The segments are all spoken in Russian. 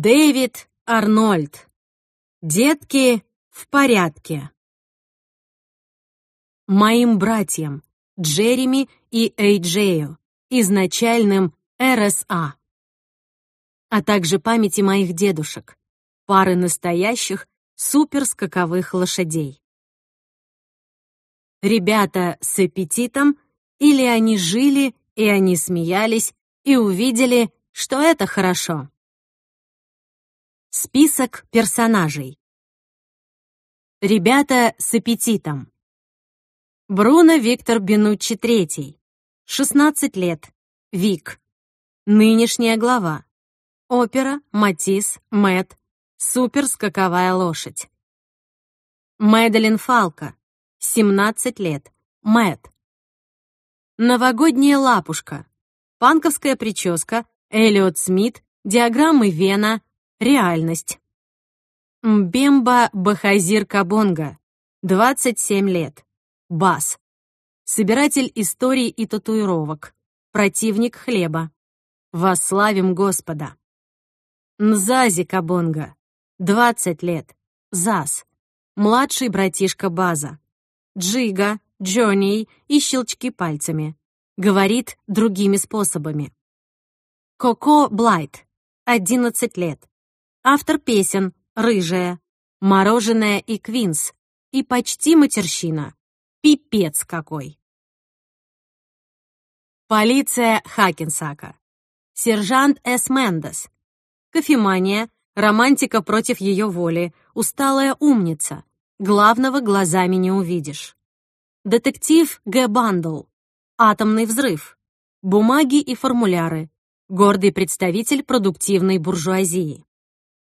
Дэвид Арнольд. Детки в порядке. Моим братьям Джереми и Эйджею, изначальным РСА. А также памяти моих дедушек, пары настоящих суперскаковых лошадей. Ребята с аппетитом, или они жили, и они смеялись, и увидели, что это хорошо. Список персонажей. Ребята с аппетитом. Бруно Виктор Бенуччи III. 16 лет. Вик. Нынешняя глава. Опера, Матис, Мэт. Суперскаковая лошадь. Мэдалин Фалка. 17 лет. Мэт. Новогодняя лапушка. Панковская прическа. Эллиот Смит. Диаграммы Вена. Реальность. Мбемба Бахазир Кабонга, 27 лет. Бас. Собиратель историй и татуировок. Противник хлеба. Восславим Господа. Нзази Кабонга, 20 лет. Зас. Младший братишка База. Джига, Джонни и щелчки пальцами. Говорит другими способами. Коко Блайт, 11 лет. Автор песен «Рыжая», «Мороженое» и «Квинс» и почти матерщина. Пипец какой! Полиция Хакенсака. Сержант С. Мендес. Кофемания, романтика против ее воли, усталая умница. Главного глазами не увидишь. Детектив Г. Бандл. Атомный взрыв. Бумаги и формуляры. Гордый представитель продуктивной буржуазии.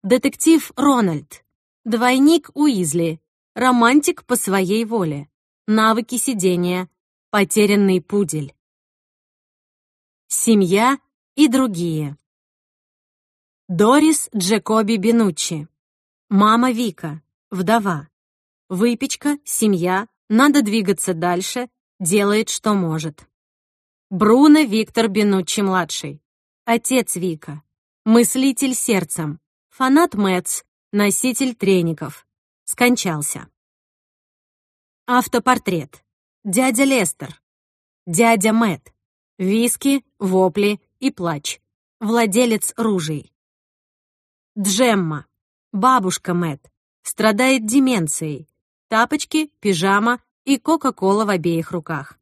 Детектив Рональд. Двойник Уизли. Романтик по своей воле. Навыки сидения. Потерянный пудель. Семья и другие. Дорис Джекоби Бенуччи. Мама Вика. Вдова. Выпечка, семья, надо двигаться дальше, делает, что может. Бруно Виктор Бенуччи-младший. Отец Вика. Мыслитель сердцем. Фанат Мэтс, носитель треников. Скончался. Автопортрет. Дядя Лестер. Дядя Мэт. Виски, вопли и плач. Владелец ружей. Джемма. Бабушка Мэт. Страдает деменцией. Тапочки, пижама и Кока-Кола в обеих руках.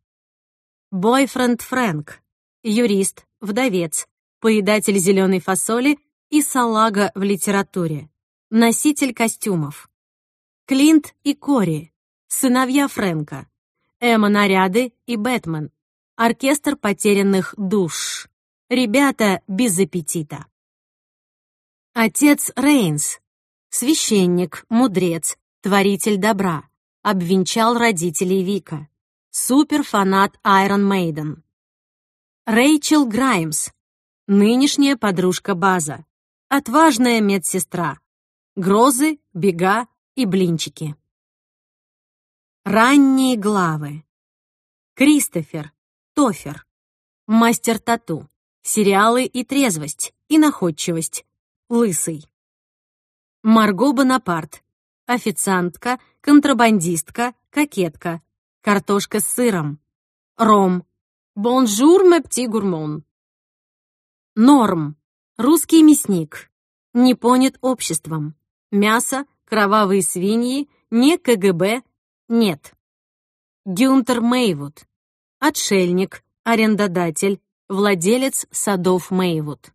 Бойфренд Фрэнк. Юрист, вдовец, поедатель зеленой фасоли и салага в литературе, носитель костюмов. Клинт и Кори, сыновья Фрэнка, Эмма Наряды и Бэтмен, оркестр потерянных душ, ребята без аппетита. Отец Рейнс, священник, мудрец, творитель добра, обвенчал родителей Вика, суперфанат Iron Maiden. Рэйчел Граймс, нынешняя подружка База, Отважная медсестра. Грозы, бега и блинчики. Ранние главы. Кристофер, Тофер. Мастер тату. Сериалы и трезвость, и находчивость. Лысый. Марго Бонапарт. Официантка, контрабандистка, кокетка. Картошка с сыром. Ром. Bonjour, mes petits gourmands. Норм. Русский мясник. Не понят обществом. Мясо, кровавые свиньи, не КГБ, нет. Гюнтер Мейвуд. Отшельник, арендодатель, владелец садов Мейвуд.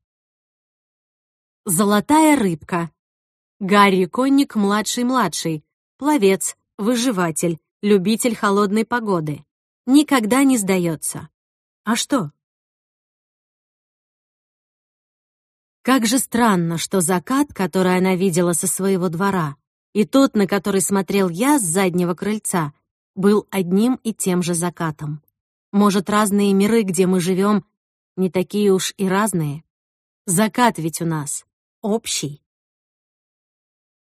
Золотая рыбка. Гарри Конник младший-младший, пловец, выживатель, любитель холодной погоды. Никогда не сдается. А что? Как же странно, что закат, который она видела со своего двора, и тот, на который смотрел я с заднего крыльца, был одним и тем же закатом. Может, разные миры, где мы живем, не такие уж и разные? Закат ведь у нас общий.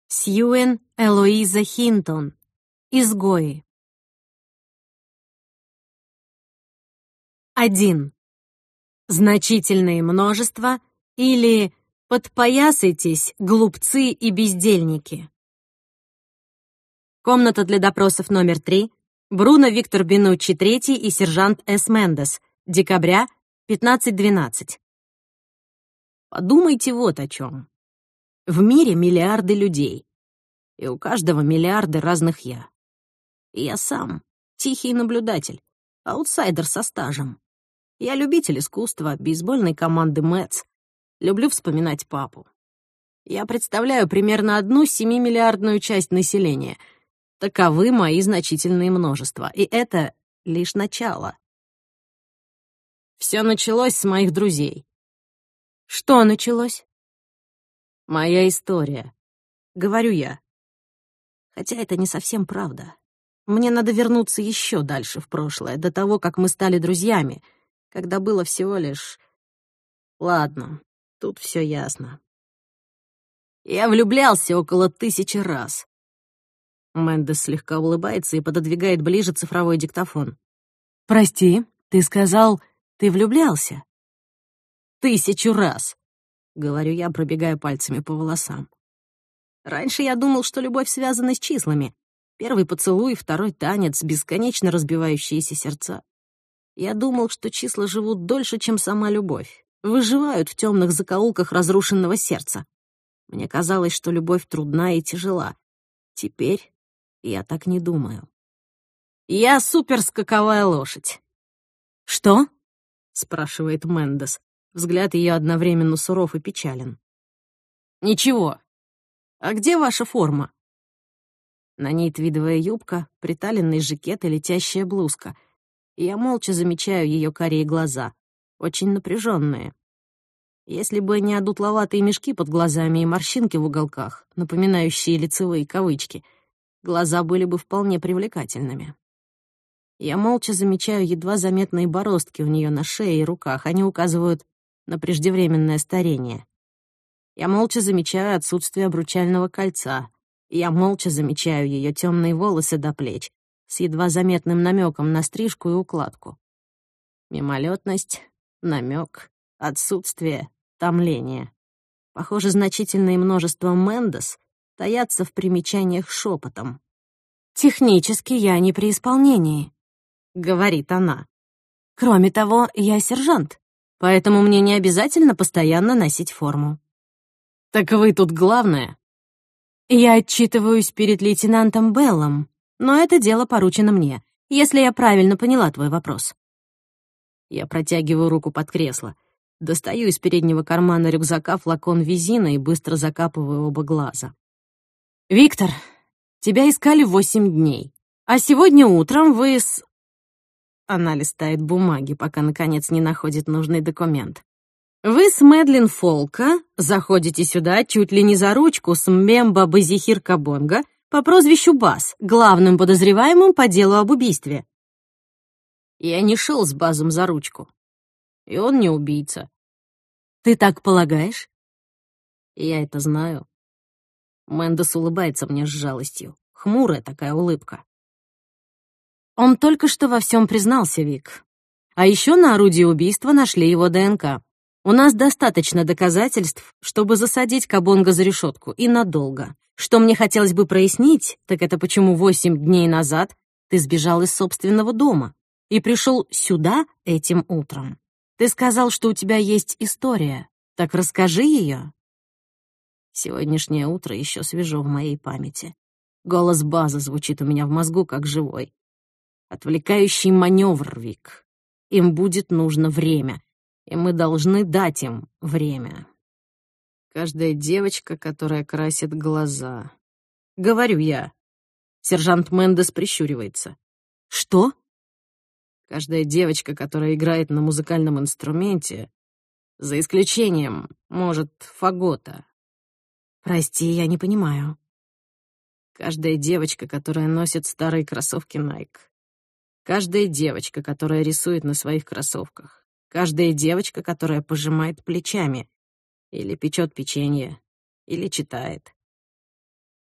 Сьюэн Элоиза Хинтон. Изгои. Один. Значительные множества — или Подпоясайтесь, глупцы и бездельники. Комната для допросов номер три. Бруно Виктор Бенуччи III и сержант С. Мендес. Декабря, 15.12. Подумайте вот о чем. В мире миллиарды людей, и у каждого миллиарды разных «я». И я сам тихий наблюдатель, аутсайдер со стажем. Я любитель искусства, бейсбольной команды Мэтс, Люблю вспоминать папу. Я представляю примерно одну семимиллиардную часть населения. Таковы мои значительные множества, и это лишь начало. Все началось с моих друзей. Что началось? Моя история. Говорю я. Хотя это не совсем правда. Мне надо вернуться еще дальше в прошлое, до того, как мы стали друзьями, когда было всего лишь... Ладно, Тут все ясно. Я влюблялся около тысячи раз. Мэндес слегка улыбается и пододвигает ближе цифровой диктофон. «Прости, ты сказал, ты влюблялся?» «Тысячу раз», — говорю я, пробегая пальцами по волосам. Раньше я думал, что любовь связана с числами. Первый поцелуй, второй танец, бесконечно разбивающиеся сердца. Я думал, что числа живут дольше, чем сама любовь выживают в темных закоулках разрушенного сердца. Мне казалось, что любовь трудна и тяжела. Теперь я так не думаю. Я суперскаковая лошадь. «Что?» — спрашивает Мендес. Взгляд ее одновременно суров и печален. «Ничего. А где ваша форма?» На ней твидовая юбка, приталенный жакет и летящая блузка. я молча замечаю ее карие глаза очень напряженные. Если бы не одутловатые мешки под глазами и морщинки в уголках, напоминающие лицевые кавычки, глаза были бы вполне привлекательными. Я молча замечаю едва заметные бороздки у нее на шее и руках. Они указывают на преждевременное старение. Я молча замечаю отсутствие обручального кольца. Я молча замечаю ее темные волосы до плеч с едва заметным намеком на стрижку и укладку. Мимолетность, намек, отсутствие, томление. Похоже, значительное множество Мендес таятся в примечаниях шепотом. «Технически я не при исполнении», — говорит она. «Кроме того, я сержант, поэтому мне не обязательно постоянно носить форму». «Так вы тут главное?» «Я отчитываюсь перед лейтенантом Беллом, но это дело поручено мне, если я правильно поняла твой вопрос». Я протягиваю руку под кресло. Достаю из переднего кармана рюкзака флакон визина и быстро закапываю оба глаза. «Виктор, тебя искали восемь дней, а сегодня утром вы с...» Она листает бумаги, пока, наконец, не находит нужный документ. «Вы с Мэдлин Фолка заходите сюда чуть ли не за ручку с Мемба Базихир Кабонга по прозвищу Бас, главным подозреваемым по делу об убийстве. Я не шел с Базом за ручку. И он не убийца. Ты так полагаешь? Я это знаю. Мэндес улыбается мне с жалостью. Хмурая такая улыбка. Он только что во всем признался, Вик. А еще на орудии убийства нашли его ДНК. У нас достаточно доказательств, чтобы засадить Кабонга за решетку, и надолго. Что мне хотелось бы прояснить, так это почему восемь дней назад ты сбежал из собственного дома и пришел сюда этим утром. Ты сказал, что у тебя есть история. Так расскажи ее. Сегодняшнее утро еще свежо в моей памяти. Голос базы звучит у меня в мозгу, как живой. Отвлекающий маневр, Вик. Им будет нужно время, и мы должны дать им время. Каждая девочка, которая красит глаза. Говорю я. Сержант Мендес прищуривается. Что? Каждая девочка, которая играет на музыкальном инструменте, за исключением, может, фагота. Прости, я не понимаю. Каждая девочка, которая носит старые кроссовки Nike. Каждая девочка, которая рисует на своих кроссовках. Каждая девочка, которая пожимает плечами. Или печет печенье. Или читает.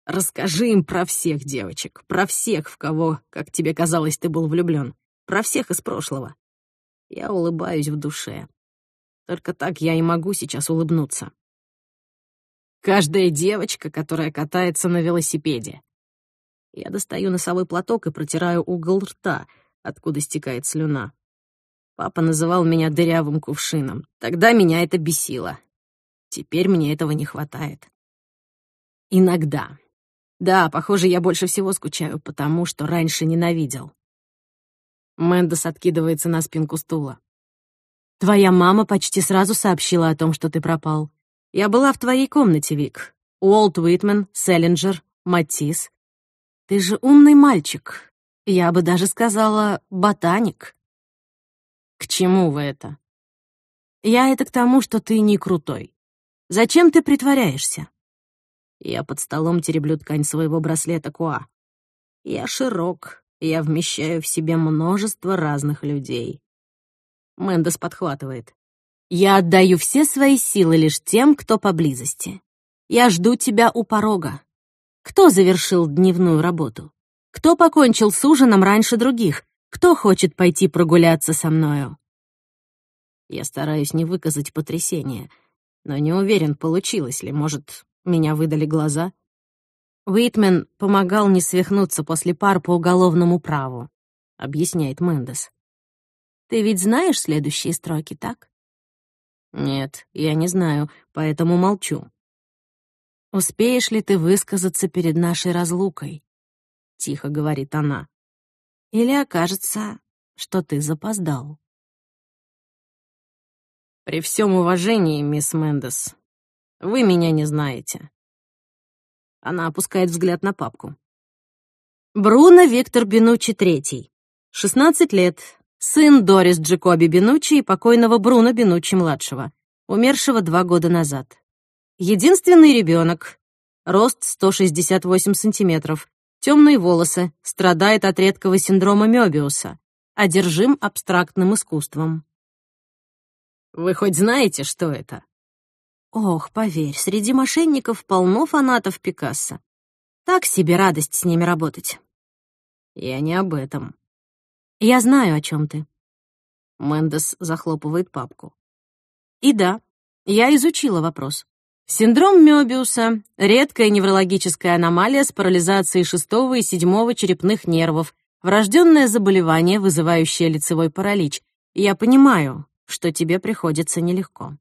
Расскажи им про всех девочек, про всех, в кого, как тебе казалось, ты был влюблен. Про всех из прошлого. Я улыбаюсь в душе. Только так я и могу сейчас улыбнуться. Каждая девочка, которая катается на велосипеде. Я достаю носовой платок и протираю угол рта, откуда стекает слюна. Папа называл меня дырявым кувшином. Тогда меня это бесило. Теперь мне этого не хватает. Иногда. Да, похоже, я больше всего скучаю, потому что раньше ненавидел. Мэндес откидывается на спинку стула. «Твоя мама почти сразу сообщила о том, что ты пропал. Я была в твоей комнате, Вик. Уолт Уитмен, Селлинджер, Матис. Ты же умный мальчик. Я бы даже сказала, ботаник». «К чему вы это?» «Я это к тому, что ты не крутой. Зачем ты притворяешься?» Я под столом тереблю ткань своего браслета Куа. Я широк, я вмещаю в себе множество разных людей. Мэндес подхватывает. Я отдаю все свои силы лишь тем, кто поблизости. Я жду тебя у порога. Кто завершил дневную работу? Кто покончил с ужином раньше других? Кто хочет пойти прогуляться со мною? Я стараюсь не выказать потрясения, но не уверен, получилось ли. Может, меня выдали глаза. Уитмен помогал не свихнуться после пар по уголовному праву, объясняет Мендес. Ты ведь знаешь следующие строки, так? Нет, я не знаю, поэтому молчу. Успеешь ли ты высказаться перед нашей разлукой? Тихо говорит она. Или окажется, что ты запоздал. При всем уважении, мисс Мендес, вы меня не знаете. Она опускает взгляд на папку. Бруно Виктор Бенуччи III. 16 лет. Сын Дорис Джекоби Бенуччи и покойного Бруно Бенуччи-младшего, умершего два года назад. Единственный ребенок. Рост 168 сантиметров. Темные волосы. Страдает от редкого синдрома Мёбиуса. Одержим абстрактным искусством. Вы хоть знаете, что это? Ох, поверь, среди мошенников полно фанатов Пикассо. Так себе радость с ними работать. Я не об этом. Я знаю, о чем ты. Мендес захлопывает папку. И да, я изучила вопрос. Синдром Мёбиуса — редкая неврологическая аномалия с парализацией шестого и седьмого черепных нервов, врожденное заболевание, вызывающее лицевой паралич. Я понимаю, что тебе приходится нелегко.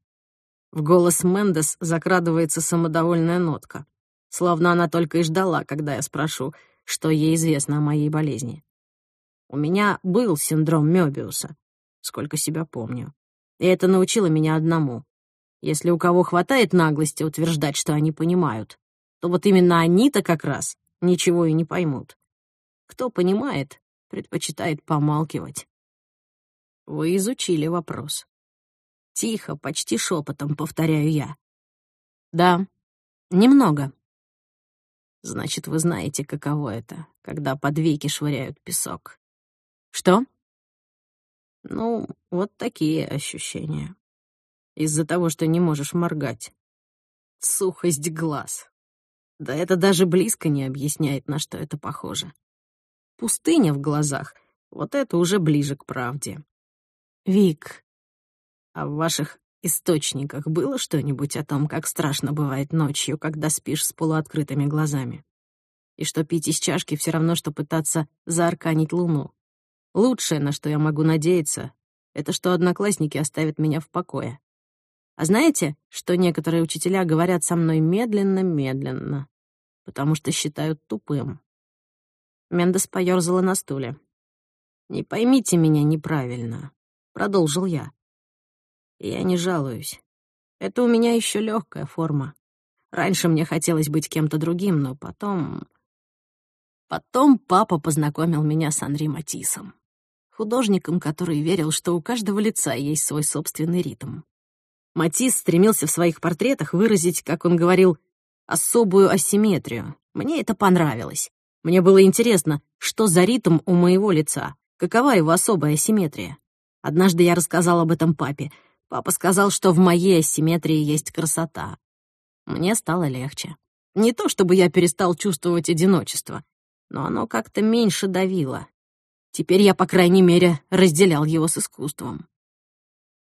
В голос Мендес закрадывается самодовольная нотка, словно она только и ждала, когда я спрошу, что ей известно о моей болезни. У меня был синдром Мёбиуса, сколько себя помню. И это научило меня одному. Если у кого хватает наглости утверждать, что они понимают, то вот именно они-то как раз ничего и не поймут. Кто понимает, предпочитает помалкивать. Вы изучили вопрос. Тихо, почти шепотом повторяю я. Да, немного. Значит, вы знаете, каково это, когда под веки швыряют песок. Что? Ну, вот такие ощущения. Из-за того, что не можешь моргать. Сухость глаз. Да это даже близко не объясняет, на что это похоже. Пустыня в глазах — вот это уже ближе к правде. Вик, а в ваших источниках было что-нибудь о том, как страшно бывает ночью, когда спишь с полуоткрытыми глазами? И что пить из чашки все равно, что пытаться заарканить луну? Лучшее, на что я могу надеяться, это что одноклассники оставят меня в покое. А знаете, что некоторые учителя говорят со мной медленно-медленно, потому что считают тупым? Мендес поёрзала на стуле. «Не поймите меня неправильно», — продолжил я. Я не жалуюсь. Это у меня еще легкая форма. Раньше мне хотелось быть кем-то другим, но потом... Потом папа познакомил меня с Анри Матисом, художником, который верил, что у каждого лица есть свой собственный ритм. Матис стремился в своих портретах выразить, как он говорил, особую асимметрию. Мне это понравилось. Мне было интересно, что за ритм у моего лица, какова его особая асимметрия. Однажды я рассказал об этом папе, Папа сказал, что в моей асимметрии есть красота. Мне стало легче. Не то чтобы я перестал чувствовать одиночество, но оно как-то меньше давило. Теперь я, по крайней мере, разделял его с искусством.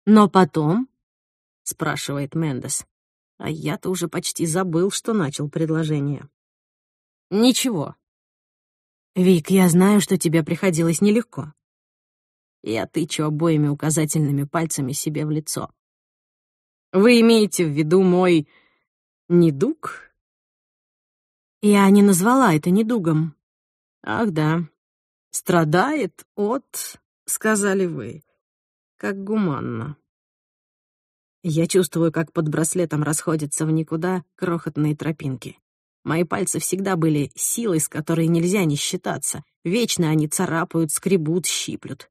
«Но потом?» — спрашивает Мендес. А я-то уже почти забыл, что начал предложение. Ничего. Вик, я знаю, что тебе приходилось нелегко. Я тычу обоими указательными пальцами себе в лицо. Вы имеете в виду мой недуг? Я не назвала это недугом. Ах да, страдает от, сказали вы. Как гуманно. Я чувствую, как под браслетом расходятся в никуда крохотные тропинки. Мои пальцы всегда были силой, с которой нельзя не считаться. Вечно они царапают, скребут, щиплют.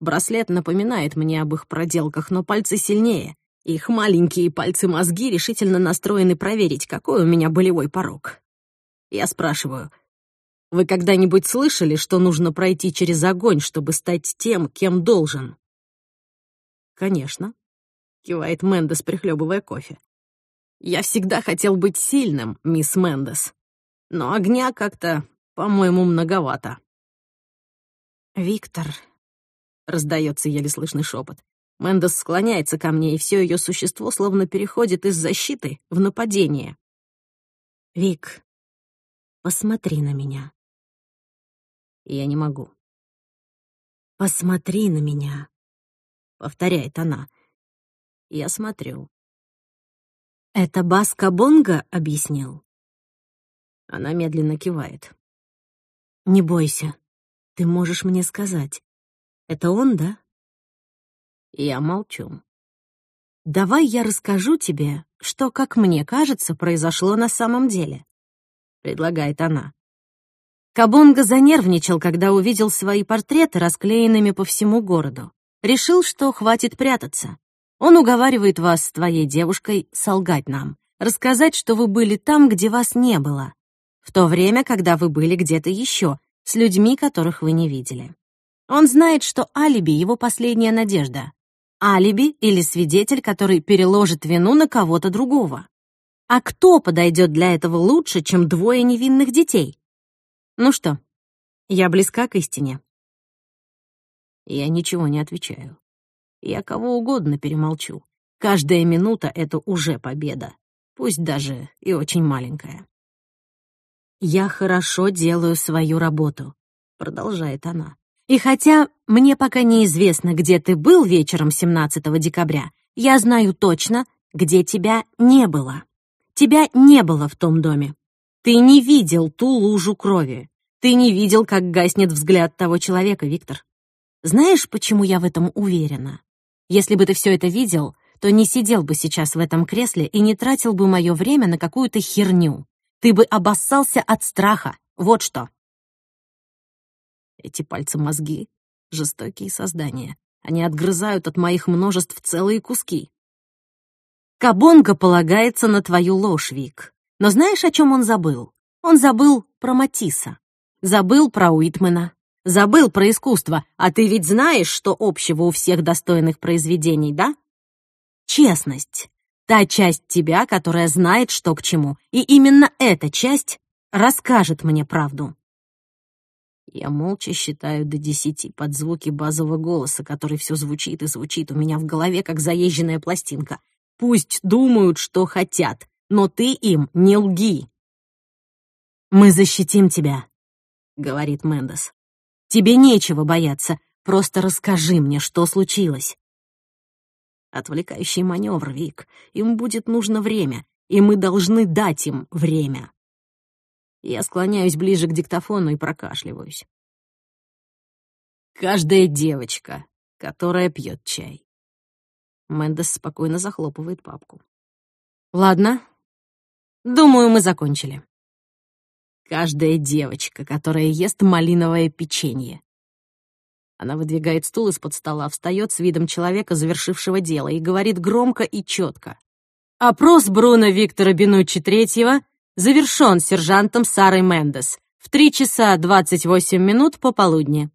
Браслет напоминает мне об их проделках, но пальцы сильнее. Их маленькие пальцы-мозги решительно настроены проверить, какой у меня болевой порог. Я спрашиваю, вы когда-нибудь слышали, что нужно пройти через огонь, чтобы стать тем, кем должен? Конечно, кивает Мендес, прихлебывая кофе. Я всегда хотел быть сильным, мисс Мендес. Но огня как-то, по-моему, многовато. Виктор, раздается еле слышный шепот. Мендес склоняется ко мне, и все ее существо словно переходит из защиты в нападение. Вик, посмотри на меня. Я не могу. Посмотри на меня, повторяет она. Я смотрю. Это Баска Бонга объяснил? Она медленно кивает. Не бойся, ты можешь мне сказать. Это он, да? Я молчу. Давай я расскажу тебе, что, как мне кажется, произошло на самом деле, предлагает она. Кабонга занервничал, когда увидел свои портреты расклеенными по всему городу. Решил, что хватит прятаться. Он уговаривает вас с твоей девушкой солгать нам, рассказать, что вы были там, где вас не было, в то время, когда вы были где-то еще, с людьми, которых вы не видели. Он знает, что алиби — его последняя надежда. Алиби или свидетель, который переложит вину на кого-то другого. А кто подойдет для этого лучше, чем двое невинных детей? Ну что, я близка к истине. Я ничего не отвечаю. Я кого угодно перемолчу. Каждая минута — это уже победа, пусть даже и очень маленькая. «Я хорошо делаю свою работу», — продолжает она. «И хотя мне пока неизвестно, где ты был вечером 17 декабря, я знаю точно, где тебя не было. Тебя не было в том доме. Ты не видел ту лужу крови. Ты не видел, как гаснет взгляд того человека, Виктор. Знаешь, почему я в этом уверена? Если бы ты все это видел, то не сидел бы сейчас в этом кресле и не тратил бы мое время на какую-то херню. Ты бы обоссался от страха. Вот что. Эти пальцы-мозги — жестокие создания. Они отгрызают от моих множеств целые куски. Кабонга полагается на твою ложь, Вик. Но знаешь, о чем он забыл? Он забыл про Матисса. Забыл про Уитмена. Забыл про искусство, а ты ведь знаешь, что общего у всех достойных произведений, да? Честность. Та часть тебя, которая знает, что к чему. И именно эта часть расскажет мне правду. Я молча считаю до десяти под звуки базового голоса, который все звучит и звучит у меня в голове, как заезженная пластинка. Пусть думают, что хотят, но ты им не лги. «Мы защитим тебя», — говорит Мендес. Тебе нечего бояться, просто расскажи мне, что случилось. Отвлекающий маневр, Вик. Им будет нужно время, и мы должны дать им время. Я склоняюсь ближе к диктофону и прокашливаюсь. Каждая девочка, которая пьет чай. Мендес спокойно захлопывает папку. Ладно. Думаю, мы закончили. Каждая девочка, которая ест малиновое печенье. Она выдвигает стул из-под стола, встает с видом человека, завершившего дело, и говорит громко и четко. Опрос Бруно Виктора Бенуччи третьего завершен сержантом Сарой Мендес в 3 часа 28 минут пополудни.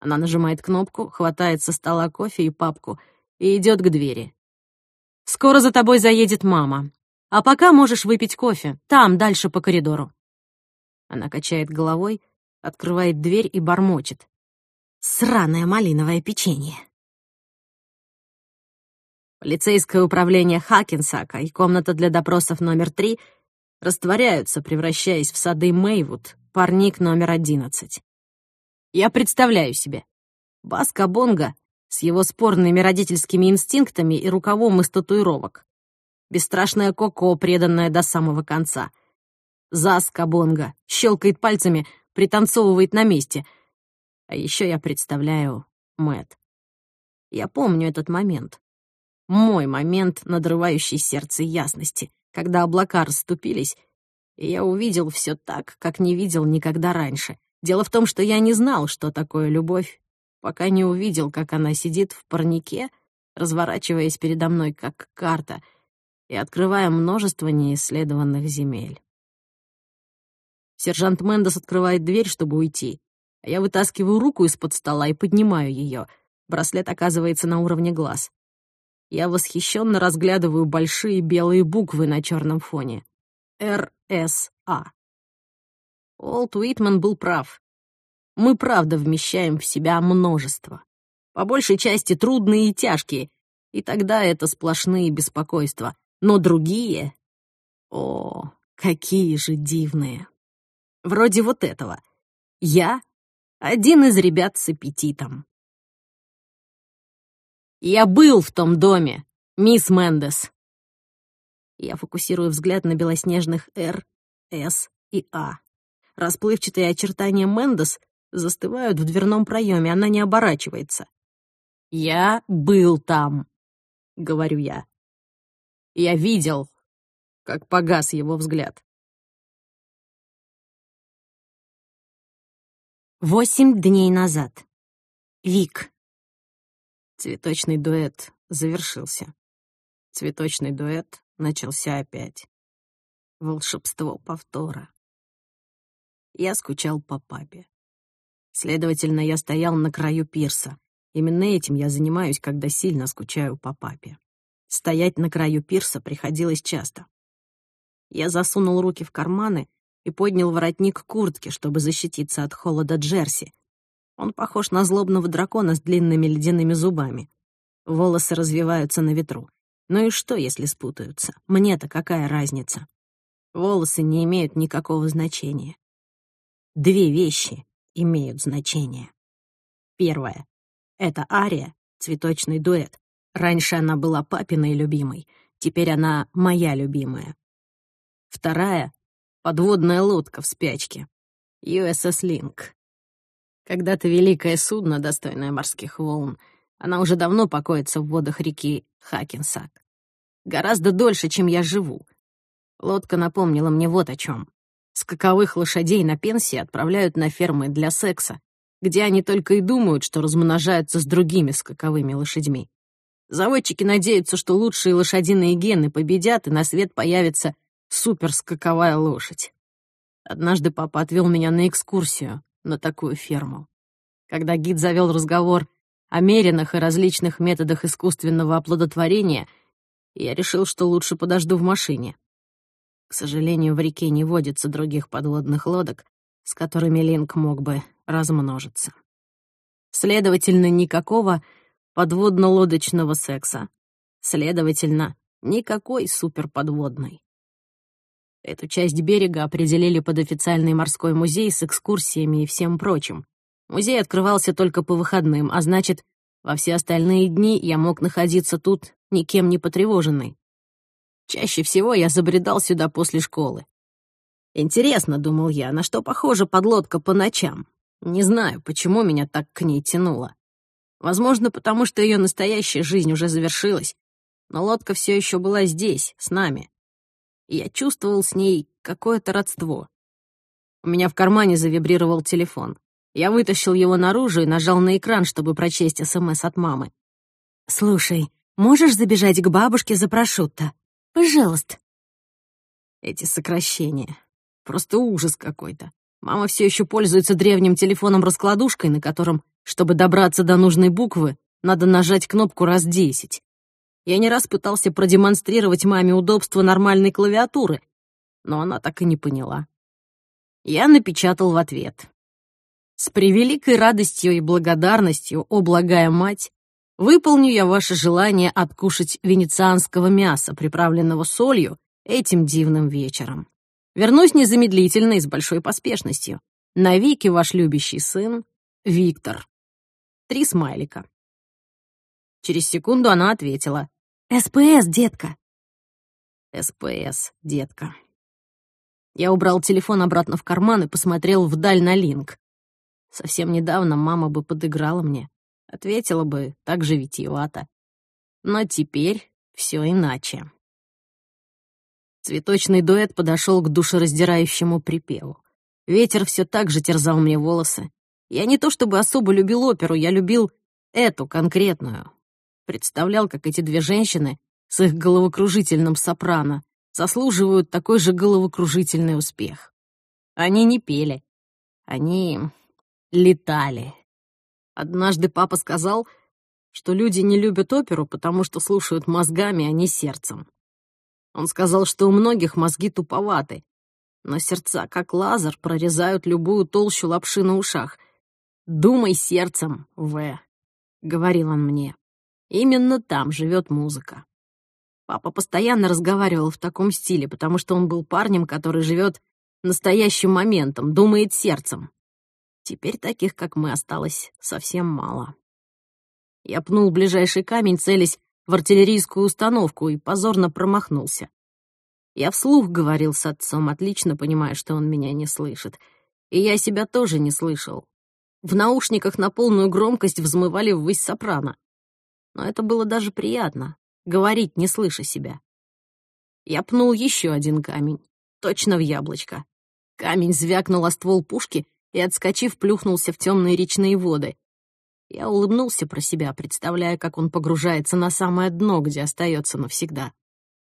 Она нажимает кнопку, хватает со стола кофе и папку и идет к двери. «Скоро за тобой заедет мама. А пока можешь выпить кофе, там, дальше по коридору». Она качает головой, открывает дверь и бормочет. «Сраное малиновое печенье!» Полицейское управление Хакенсака и комната для допросов номер три растворяются, превращаясь в сады Мейвуд, парник номер одиннадцать. Я представляю себе. Баска Бонга с его спорными родительскими инстинктами и рукавом из татуировок. Бесстрашная Коко, преданная до самого конца. Заска Бонга щелкает пальцами, пританцовывает на месте. А еще я представляю Мэт. Я помню этот момент. Мой момент, надрывающий сердце ясности, когда облака расступились, и я увидел все так, как не видел никогда раньше. Дело в том, что я не знал, что такое любовь, пока не увидел, как она сидит в парнике, разворачиваясь передо мной как карта и открывая множество неисследованных земель. Сержант Мендес открывает дверь, чтобы уйти, а я вытаскиваю руку из-под стола и поднимаю ее. Браслет оказывается на уровне глаз. Я восхищенно разглядываю большие белые буквы на черном фоне. РСА. Олд Уитман был прав. Мы правда вмещаем в себя множество. По большей части трудные и тяжкие, и тогда это сплошные беспокойства. Но другие... О, какие же дивные. Вроде вот этого. Я — один из ребят с аппетитом. Я был в том доме, мисс Мендес. Я фокусирую взгляд на белоснежных «Р», «С» и «А». Расплывчатые очертания Мендес застывают в дверном проеме, она не оборачивается. «Я был там», — говорю я. Я видел, как погас его взгляд. Восемь дней назад. Вик. Цветочный дуэт завершился. Цветочный дуэт начался опять. Волшебство повтора. Я скучал по папе. Следовательно, я стоял на краю пирса. Именно этим я занимаюсь, когда сильно скучаю по папе. Стоять на краю пирса приходилось часто. Я засунул руки в карманы и поднял воротник куртки, чтобы защититься от холода Джерси, он похож на злобного дракона с длинными ледяными зубами. Волосы развиваются на ветру. Ну и что, если спутаются? Мне-то какая разница? Волосы не имеют никакого значения. Две вещи имеют значение. Первое — это ария, цветочный дуэт. Раньше она была папиной любимой, теперь она моя любимая. Вторая — подводная лодка в спячке. USS Link. Когда-то великое судно, достойное морских волн, она уже давно покоится в водах реки Хакенсак. Гораздо дольше, чем я живу. Лодка напомнила мне вот о чем. Скаковых лошадей на пенсии отправляют на фермы для секса, где они только и думают, что размножаются с другими скаковыми лошадьми. Заводчики надеются, что лучшие лошадиные гены победят, и на свет появится суперскаковая лошадь. Однажды папа отвел меня на экскурсию на такую ферму. Когда гид завел разговор о меренных и различных методах искусственного оплодотворения, я решил, что лучше подожду в машине. К сожалению, в реке не водится других подводных лодок, с которыми Линк мог бы размножиться. Следовательно, никакого подводно-лодочного секса. Следовательно, никакой суперподводной. Эту часть берега определили под официальный морской музей с экскурсиями и всем прочим. Музей открывался только по выходным, а значит, во все остальные дни я мог находиться тут никем не потревоженный. Чаще всего я забредал сюда после школы. Интересно, думал я, на что похожа подлодка по ночам. Не знаю, почему меня так к ней тянуло. Возможно, потому что ее настоящая жизнь уже завершилась, но лодка все еще была здесь, с нами я чувствовал с ней какое-то родство. У меня в кармане завибрировал телефон. Я вытащил его наружу и нажал на экран, чтобы прочесть СМС от мамы. «Слушай, можешь забежать к бабушке за прошутто? Пожалуйста». Эти сокращения. Просто ужас какой-то. Мама все еще пользуется древним телефоном-раскладушкой, на котором, чтобы добраться до нужной буквы, надо нажать кнопку раз десять. Я не раз пытался продемонстрировать маме удобство нормальной клавиатуры, но она так и не поняла. Я напечатал в ответ. С превеликой радостью и благодарностью, о благая мать, Выполню я ваше желание откушать венецианского мяса, приправленного солью, этим дивным вечером. Вернусь незамедлительно и с большой поспешностью. Навеки ваш любящий сын Виктор. Три смайлика. Через секунду она ответила. «СПС, детка!» «СПС, детка». Я убрал телефон обратно в карман и посмотрел вдаль на Линк. Совсем недавно мама бы подыграла мне, ответила бы так же витиевато. Но теперь все иначе. Цветочный дуэт подошел к душераздирающему припеву. Ветер все так же терзал мне волосы. Я не то чтобы особо любил оперу, я любил эту конкретную. Представлял, как эти две женщины с их головокружительным сопрано заслуживают такой же головокружительный успех. Они не пели. Они летали. Однажды папа сказал, что люди не любят оперу, потому что слушают мозгами, а не сердцем. Он сказал, что у многих мозги туповаты, но сердца, как лазер, прорезают любую толщу лапши на ушах. «Думай сердцем, В», — говорил он мне. «Именно там живет музыка». Папа постоянно разговаривал в таком стиле, потому что он был парнем, который живет настоящим моментом, думает сердцем. Теперь таких, как мы, осталось совсем мало. Я пнул ближайший камень, целясь в артиллерийскую установку, и позорно промахнулся. Я вслух говорил с отцом, отлично понимая, что он меня не слышит. И я себя тоже не слышал. В наушниках на полную громкость взмывали ввысь сопрано. Но это было даже приятно — говорить, не слыша себя. Я пнул еще один камень, точно в яблочко. Камень звякнул о ствол пушки, и, отскочив, плюхнулся в темные речные воды. Я улыбнулся про себя, представляя, как он погружается на самое дно, где остается навсегда.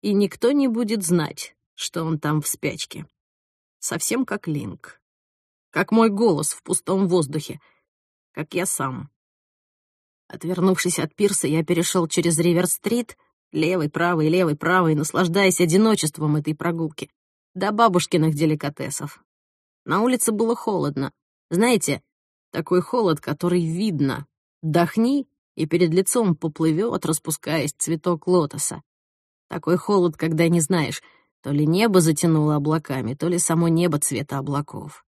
И никто не будет знать, что он там в спячке. Совсем как Линк. Как мой голос в пустом воздухе. Как я сам. Отвернувшись от пирса, я перешел через Ривер-стрит, левый, правый, левый, правый, наслаждаясь одиночеством этой прогулки, до бабушкиных деликатесов. На улице было холодно. Знаете, такой холод, который видно. Дохни, и перед лицом поплывет, распускаясь цветок лотоса. Такой холод, когда не знаешь, то ли небо затянуло облаками, то ли само небо цвета облаков.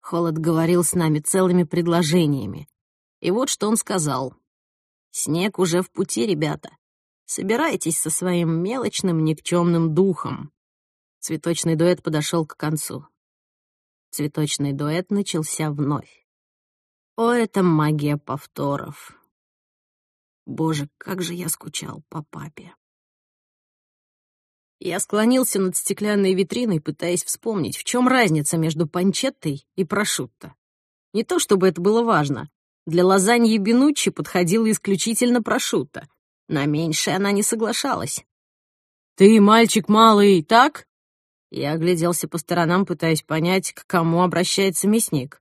Холод говорил с нами целыми предложениями. И вот что он сказал. «Снег уже в пути, ребята. Собирайтесь со своим мелочным никчемным духом». Цветочный дуэт подошел к концу. Цветочный дуэт начался вновь. О, это магия повторов. Боже, как же я скучал по папе. Я склонился над стеклянной витриной, пытаясь вспомнить, в чем разница между панчеттой и прошутто. Не то чтобы это было важно. Для лазаньи Бенуччи подходила исключительно прошутто. На меньшее она не соглашалась. «Ты, мальчик малый, так?» Я огляделся по сторонам, пытаясь понять, к кому обращается мясник.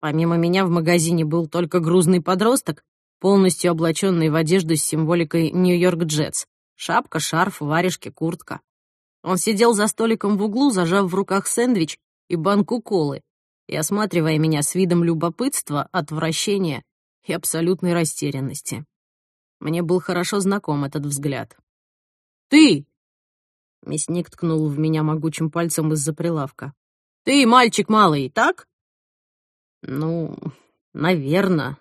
Помимо меня в магазине был только грузный подросток, полностью облаченный в одежду с символикой «Нью-Йорк Джетс». Шапка, шарф, варежки, куртка. Он сидел за столиком в углу, зажав в руках сэндвич и банку колы, и осматривая меня с видом любопытства, отвращения и абсолютной растерянности. Мне был хорошо знаком этот взгляд. «Ты!» Мясник ткнул в меня могучим пальцем из-за прилавка. «Ты мальчик малый, так?» «Ну, наверное.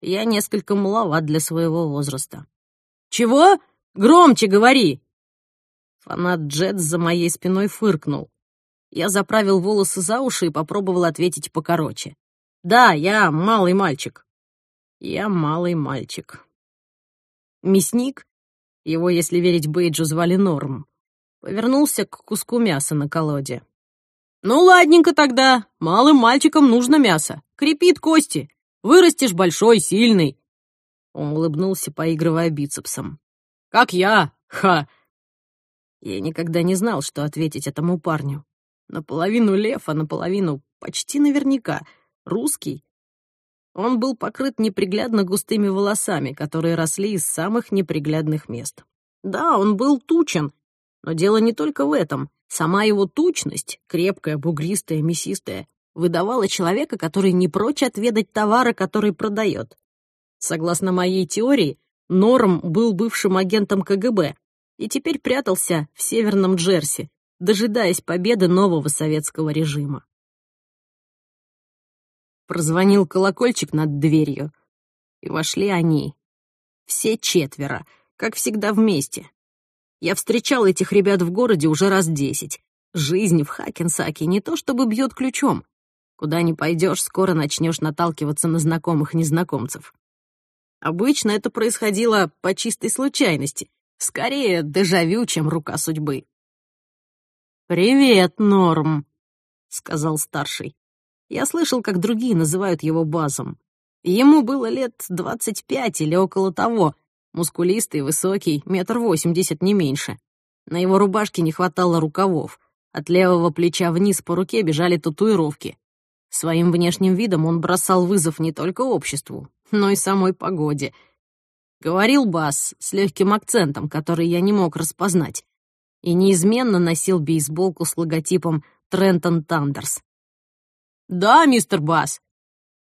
Я несколько маловат для своего возраста». «Чего? Громче говори!» Фанат Джет за моей спиной фыркнул. Я заправил волосы за уши и попробовал ответить покороче. «Да, я малый мальчик». «Я малый мальчик». Мясник, его, если верить Бейджу, звали Норм, Повернулся к куску мяса на колоде. «Ну, ладненько тогда. Малым мальчикам нужно мясо. Крепит кости. Вырастешь большой, сильный». Он улыбнулся, поигрывая бицепсом. «Как я! Ха!» Я никогда не знал, что ответить этому парню. Наполовину лев, а наполовину почти наверняка русский. Он был покрыт неприглядно густыми волосами, которые росли из самых неприглядных мест. Да, он был тучен, но дело не только в этом. Сама его тучность, крепкая, бугристая, мясистая, выдавала человека, который не прочь отведать товара, который продает. Согласно моей теории, Норм был бывшим агентом КГБ и теперь прятался в Северном Джерси, дожидаясь победы нового советского режима. Прозвонил колокольчик над дверью, и вошли они. Все четверо, как всегда вместе. Я встречал этих ребят в городе уже раз десять. Жизнь в Хакенсаке не то чтобы бьет ключом. Куда ни пойдешь, скоро начнешь наталкиваться на знакомых незнакомцев. Обычно это происходило по чистой случайности. Скорее, дежавю, чем рука судьбы. «Привет, Норм», — сказал старший. Я слышал, как другие называют его Базом. Ему было лет двадцать пять или около того, мускулистый, высокий, метр восемьдесят, не меньше. На его рубашке не хватало рукавов. От левого плеча вниз по руке бежали татуировки. Своим внешним видом он бросал вызов не только обществу, но и самой погоде. Говорил Бас с легким акцентом, который я не мог распознать, и неизменно носил бейсболку с логотипом «Трентон Тандерс». «Да, мистер Бас».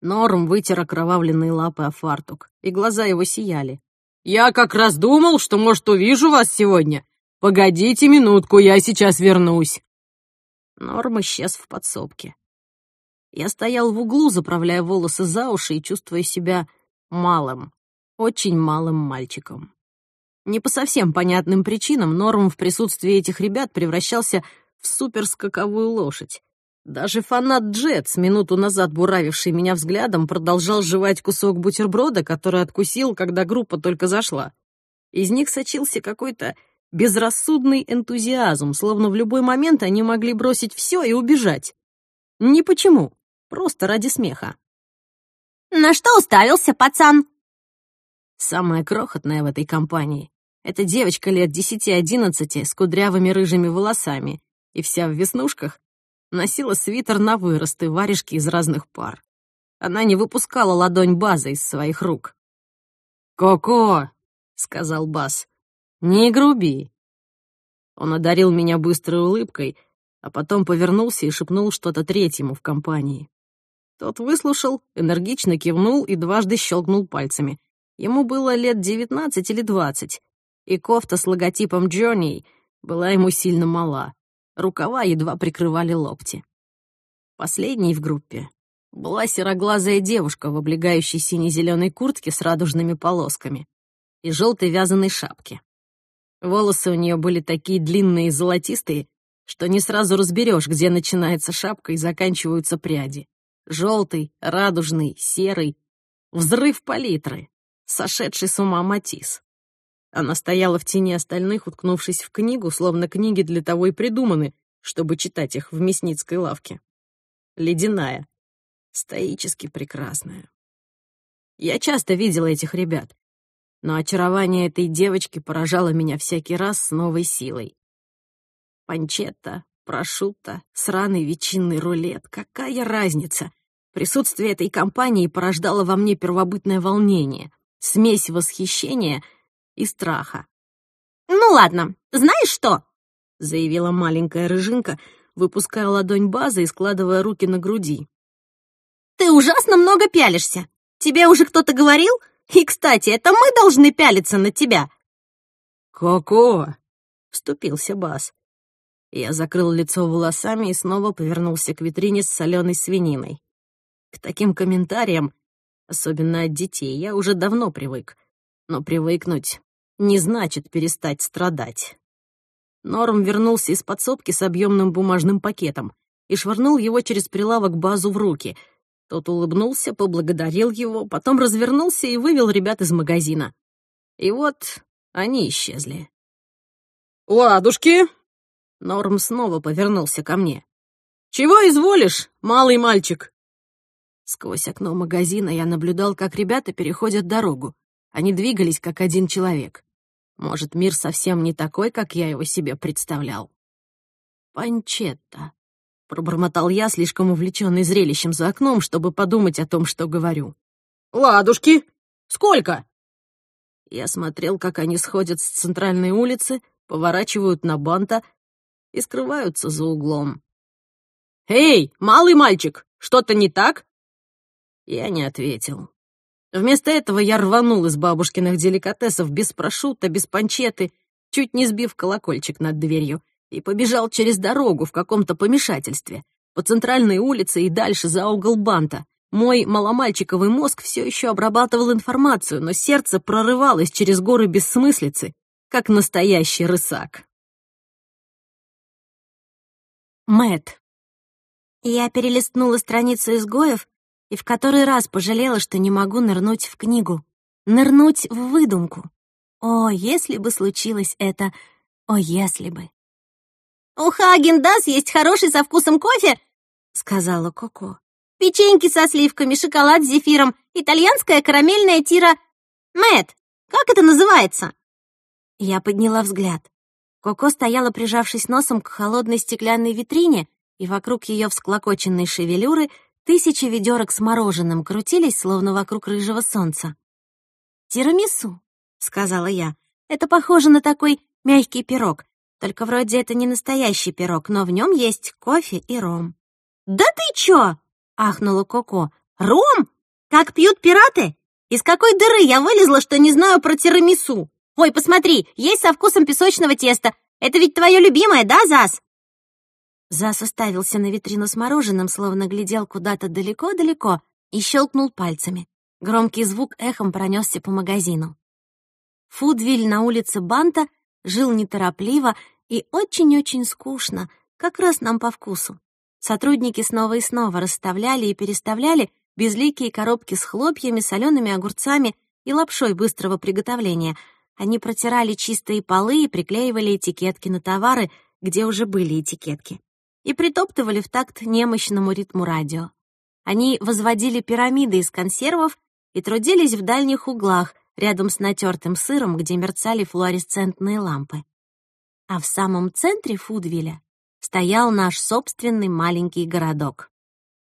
Норм вытер окровавленные лапы о фартук, и глаза его сияли. «Я как раз думал, что, может, увижу вас сегодня. Погодите минутку, я сейчас вернусь». Норм исчез в подсобке. Я стоял в углу, заправляя волосы за уши и чувствуя себя малым, очень малым мальчиком. Не по совсем понятным причинам Норм в присутствии этих ребят превращался в суперскаковую лошадь. Даже фанат Джет, с минуту назад буравивший меня взглядом, продолжал жевать кусок бутерброда, который откусил, когда группа только зашла. Из них сочился какой-то безрассудный энтузиазм, словно в любой момент они могли бросить все и убежать. Ни почему, просто ради смеха. «На что уставился, пацан?» Самая крохотная в этой компании — это девочка лет десяти-одиннадцати с кудрявыми рыжими волосами и вся в веснушках носила свитер на вырост и варежки из разных пар. Она не выпускала ладонь База из своих рук. «Коко!» — сказал Баз. «Не груби!» Он одарил меня быстрой улыбкой, а потом повернулся и шепнул что-то третьему в компании. Тот выслушал, энергично кивнул и дважды щелкнул пальцами. Ему было лет девятнадцать или двадцать, и кофта с логотипом Journey была ему сильно мала. Рукава едва прикрывали локти. Последней в группе была сероглазая девушка в облегающей сине-зеленой куртке с радужными полосками и желтой вязаной шапке. Волосы у нее были такие длинные и золотистые, что не сразу разберешь, где начинается шапка и заканчиваются пряди. Желтый, радужный, серый. Взрыв палитры. Сошедший с ума Матис. Она стояла в тени остальных, уткнувшись в книгу, словно книги для того и придуманы, чтобы читать их в мясницкой лавке. Ледяная, стоически прекрасная. Я часто видела этих ребят, но очарование этой девочки поражало меня всякий раз с новой силой. Панчетта, прошутто, сраный ветчинный рулет, какая разница? Присутствие этой компании порождало во мне первобытное волнение, смесь восхищения — и страха. «Ну ладно, знаешь что?» — заявила маленькая рыжинка, выпуская ладонь базы и складывая руки на груди. «Ты ужасно много пялишься. Тебе уже кто-то говорил? И, кстати, это мы должны пялиться на тебя». «Коко!» — вступился Бас. Я закрыл лицо волосами и снова повернулся к витрине с соленой свининой. К таким комментариям, особенно от детей, я уже давно привык. Но привыкнуть не значит перестать страдать. Норм вернулся из подсобки с объемным бумажным пакетом и швырнул его через прилавок базу в руки. Тот улыбнулся, поблагодарил его, потом развернулся и вывел ребят из магазина. И вот они исчезли. «Ладушки!» Норм снова повернулся ко мне. «Чего изволишь, малый мальчик?» Сквозь окно магазина я наблюдал, как ребята переходят дорогу. Они двигались, как один человек. Может, мир совсем не такой, как я его себе представлял. «Панчетта», — пробормотал я, слишком увлеченный зрелищем за окном, чтобы подумать о том, что говорю. «Ладушки! Сколько?» Я смотрел, как они сходят с центральной улицы, поворачивают на банта и скрываются за углом. «Эй, малый мальчик, что-то не так?» Я не ответил. Вместо этого я рванул из бабушкиных деликатесов без прошута, без панчеты, чуть не сбив колокольчик над дверью, и побежал через дорогу в каком-то помешательстве, по центральной улице и дальше за угол банта. Мой маломальчиковый мозг все еще обрабатывал информацию, но сердце прорывалось через горы бессмыслицы, как настоящий рысак. Мэт. Я перелистнула страницу изгоев и в который раз пожалела, что не могу нырнуть в книгу. Нырнуть в выдумку. О, если бы случилось это, о, если бы. «У Häagen-Dazs есть хороший со вкусом кофе», — сказала Коко. «Печеньки со сливками, шоколад с зефиром, итальянская карамельная тира... Мэт, как это называется?» Я подняла взгляд. Коко стояла, прижавшись носом к холодной стеклянной витрине, и вокруг ее всклокоченной шевелюры тысячи ведерок с мороженым крутились, словно вокруг рыжего солнца. «Тирамису», — сказала я. «Это похоже на такой мягкий пирог. Только вроде это не настоящий пирог, но в нем есть кофе и ром». «Да ты чё?» — ахнула Коко. «Ром? Как пьют пираты? Из какой дыры я вылезла, что не знаю про тирамису? Ой, посмотри, есть со вкусом песочного теста. Это ведь твое любимое, да, Зас?» Зас уставился на витрину с мороженым, словно глядел куда-то далеко-далеко, и щелкнул пальцами. Громкий звук эхом пронесся по магазину. Фудвиль на улице Банта жил неторопливо и очень-очень скучно, как раз нам по вкусу. Сотрудники снова и снова расставляли и переставляли безликие коробки с хлопьями, солеными огурцами и лапшой быстрого приготовления. Они протирали чистые полы и приклеивали этикетки на товары, где уже были этикетки. И притоптывали в такт немощному ритму радио. Они возводили пирамиды из консервов и трудились в дальних углах, рядом с натертым сыром, где мерцали флуоресцентные лампы. А в самом центре Фудвилля стоял наш собственный маленький городок.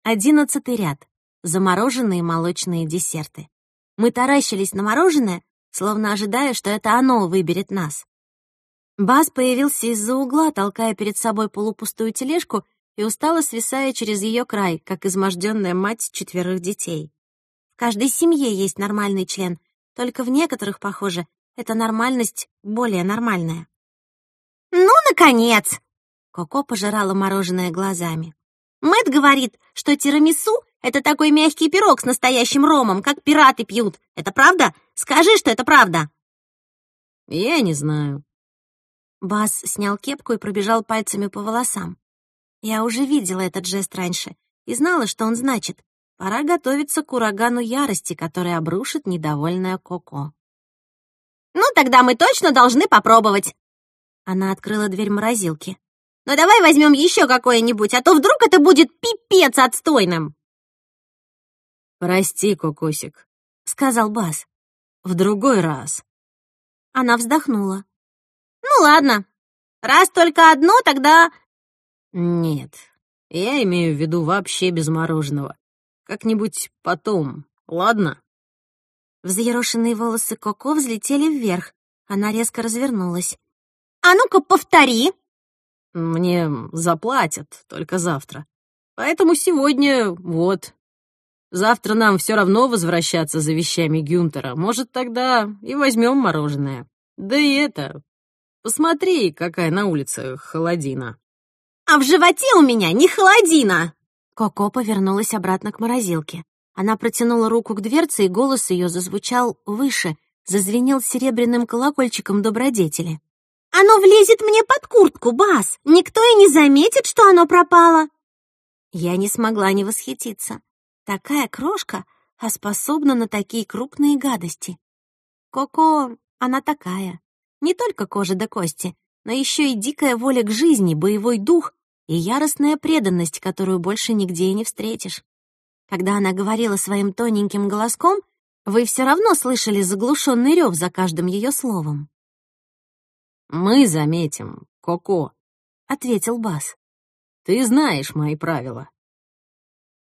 Одиннадцатый ряд. Замороженные молочные десерты. Мы таращились на мороженое, словно ожидая, что это оно выберет нас. Бас появился из-за угла, толкая перед собой полупустую тележку и устало свисая через ее край, как изможденная мать четверых детей. В каждой семье есть нормальный член, только в некоторых, похоже, эта нормальность более нормальная. «Ну, наконец!» Коко пожирала мороженое глазами. Мэт говорит, что тирамису — это такой мягкий пирог с настоящим ромом, как пираты пьют. Это правда? Скажи, что это правда. Я не знаю. Бас снял кепку и пробежал пальцами по волосам. Я уже видела этот жест раньше и знала, что он значит. Пора готовиться к урагану ярости, который обрушит недовольная Коко. «Ну, тогда мы точно должны попробовать!» Она открыла дверь морозилки. «Ну, давай возьмем еще какое-нибудь, а то вдруг это будет пипец отстойным!» «Прости, Кокосик», — сказал Бас. «В другой раз». Она вздохнула. «Ну, ладно. Раз только одно, тогда...» «Нет, я имею в виду вообще без мороженого. Как-нибудь потом, ладно?» Взъерошенные волосы Коко взлетели вверх. Она резко развернулась. «А ну-ка, повтори!» «Мне заплатят только завтра. Поэтому сегодня вот. Завтра нам все равно возвращаться за вещами Гюнтера. Может, тогда и возьмем мороженое. Да и это... Посмотри, какая на улице холодина». «А в животе у меня не холодина!» Коко повернулась обратно к морозилке. Она протянула руку к дверце, и голос ее зазвучал выше, зазвенел серебряным колокольчиком добродетели. «Оно влезет мне под куртку, Бас! Никто и не заметит, что оно пропало!» Я не смогла не восхититься. Такая крошка, а способна на такие крупные гадости. Коко, она такая. Не только кожа до кости, но еще и дикая воля к жизни, боевой дух и яростная преданность, которую больше нигде и не встретишь. Когда она говорила своим тоненьким голоском, вы все равно слышали заглушенный рев за каждым ее словом. «Мы заметим, Коко», — ответил Бас. «Ты знаешь мои правила».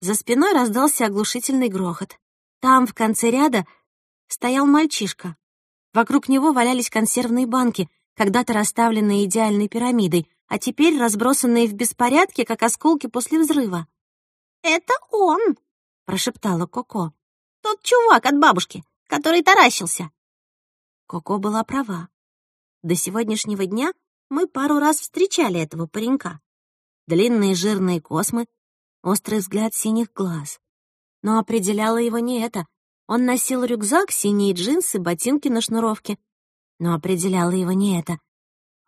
За спиной раздался оглушительный грохот. Там, в конце ряда, стоял мальчишка. Вокруг него валялись консервные банки, когда-то расставленные идеальной пирамидой, а теперь разбросанные в беспорядке, как осколки после взрыва. «Это он!» — прошептала Коко. Тот чувак от бабушки, который таращился. Коко была права. До сегодняшнего дня мы пару раз встречали этого паренька. Длинные жирные космы, острый взгляд синих глаз. Но определяло его не это. Он носил рюкзак, синие джинсы, ботинки на шнуровке. Но определяло его не это.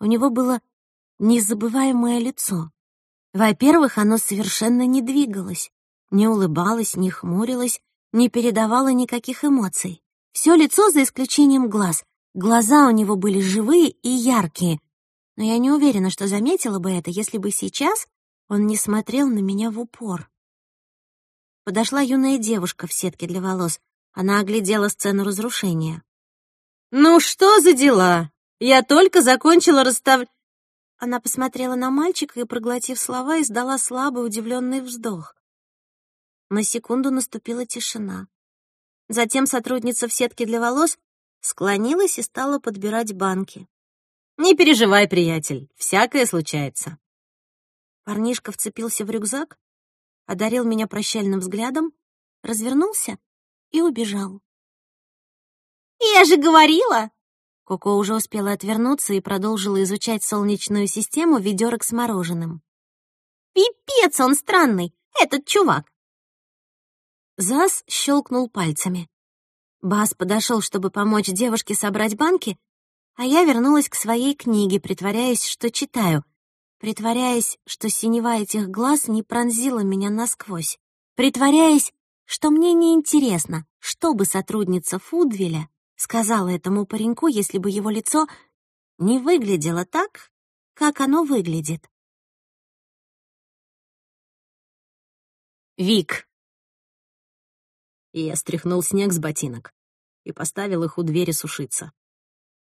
У него было незабываемое лицо. Во-первых, оно совершенно не двигалось, не улыбалось, не хмурилось, не передавало никаких эмоций. Все лицо, за исключением глаз. Глаза у него были живые и яркие. Но я не уверена, что заметила бы это, если бы сейчас он не смотрел на меня в упор. Подошла юная девушка в сетке для волос. Она оглядела сцену разрушения. «Ну что за дела? Я только закончила расстав...» Она посмотрела на мальчика и, проглотив слова, издала слабый удивленный вздох. На секунду наступила тишина. Затем сотрудница в сетке для волос склонилась и стала подбирать банки. «Не переживай, приятель, всякое случается». Парнишка вцепился в рюкзак, одарил меня прощальным взглядом, развернулся и убежал. «Я же говорила!» Коко уже успела отвернуться и продолжила изучать солнечную систему ведерок с мороженым. «Пипец он странный, этот чувак!» Зас щелкнул пальцами. Бас подошел, чтобы помочь девушке собрать банки, а я вернулась к своей книге, притворяясь, что читаю, притворяясь, что синева этих глаз не пронзила меня насквозь, притворяясь, что мне неинтересно, что бы сотрудница Фудвеля сказала этому пареньку, если бы его лицо не выглядело так, как оно выглядит. Вик. Я стряхнул снег с ботинок и поставил их у двери сушиться.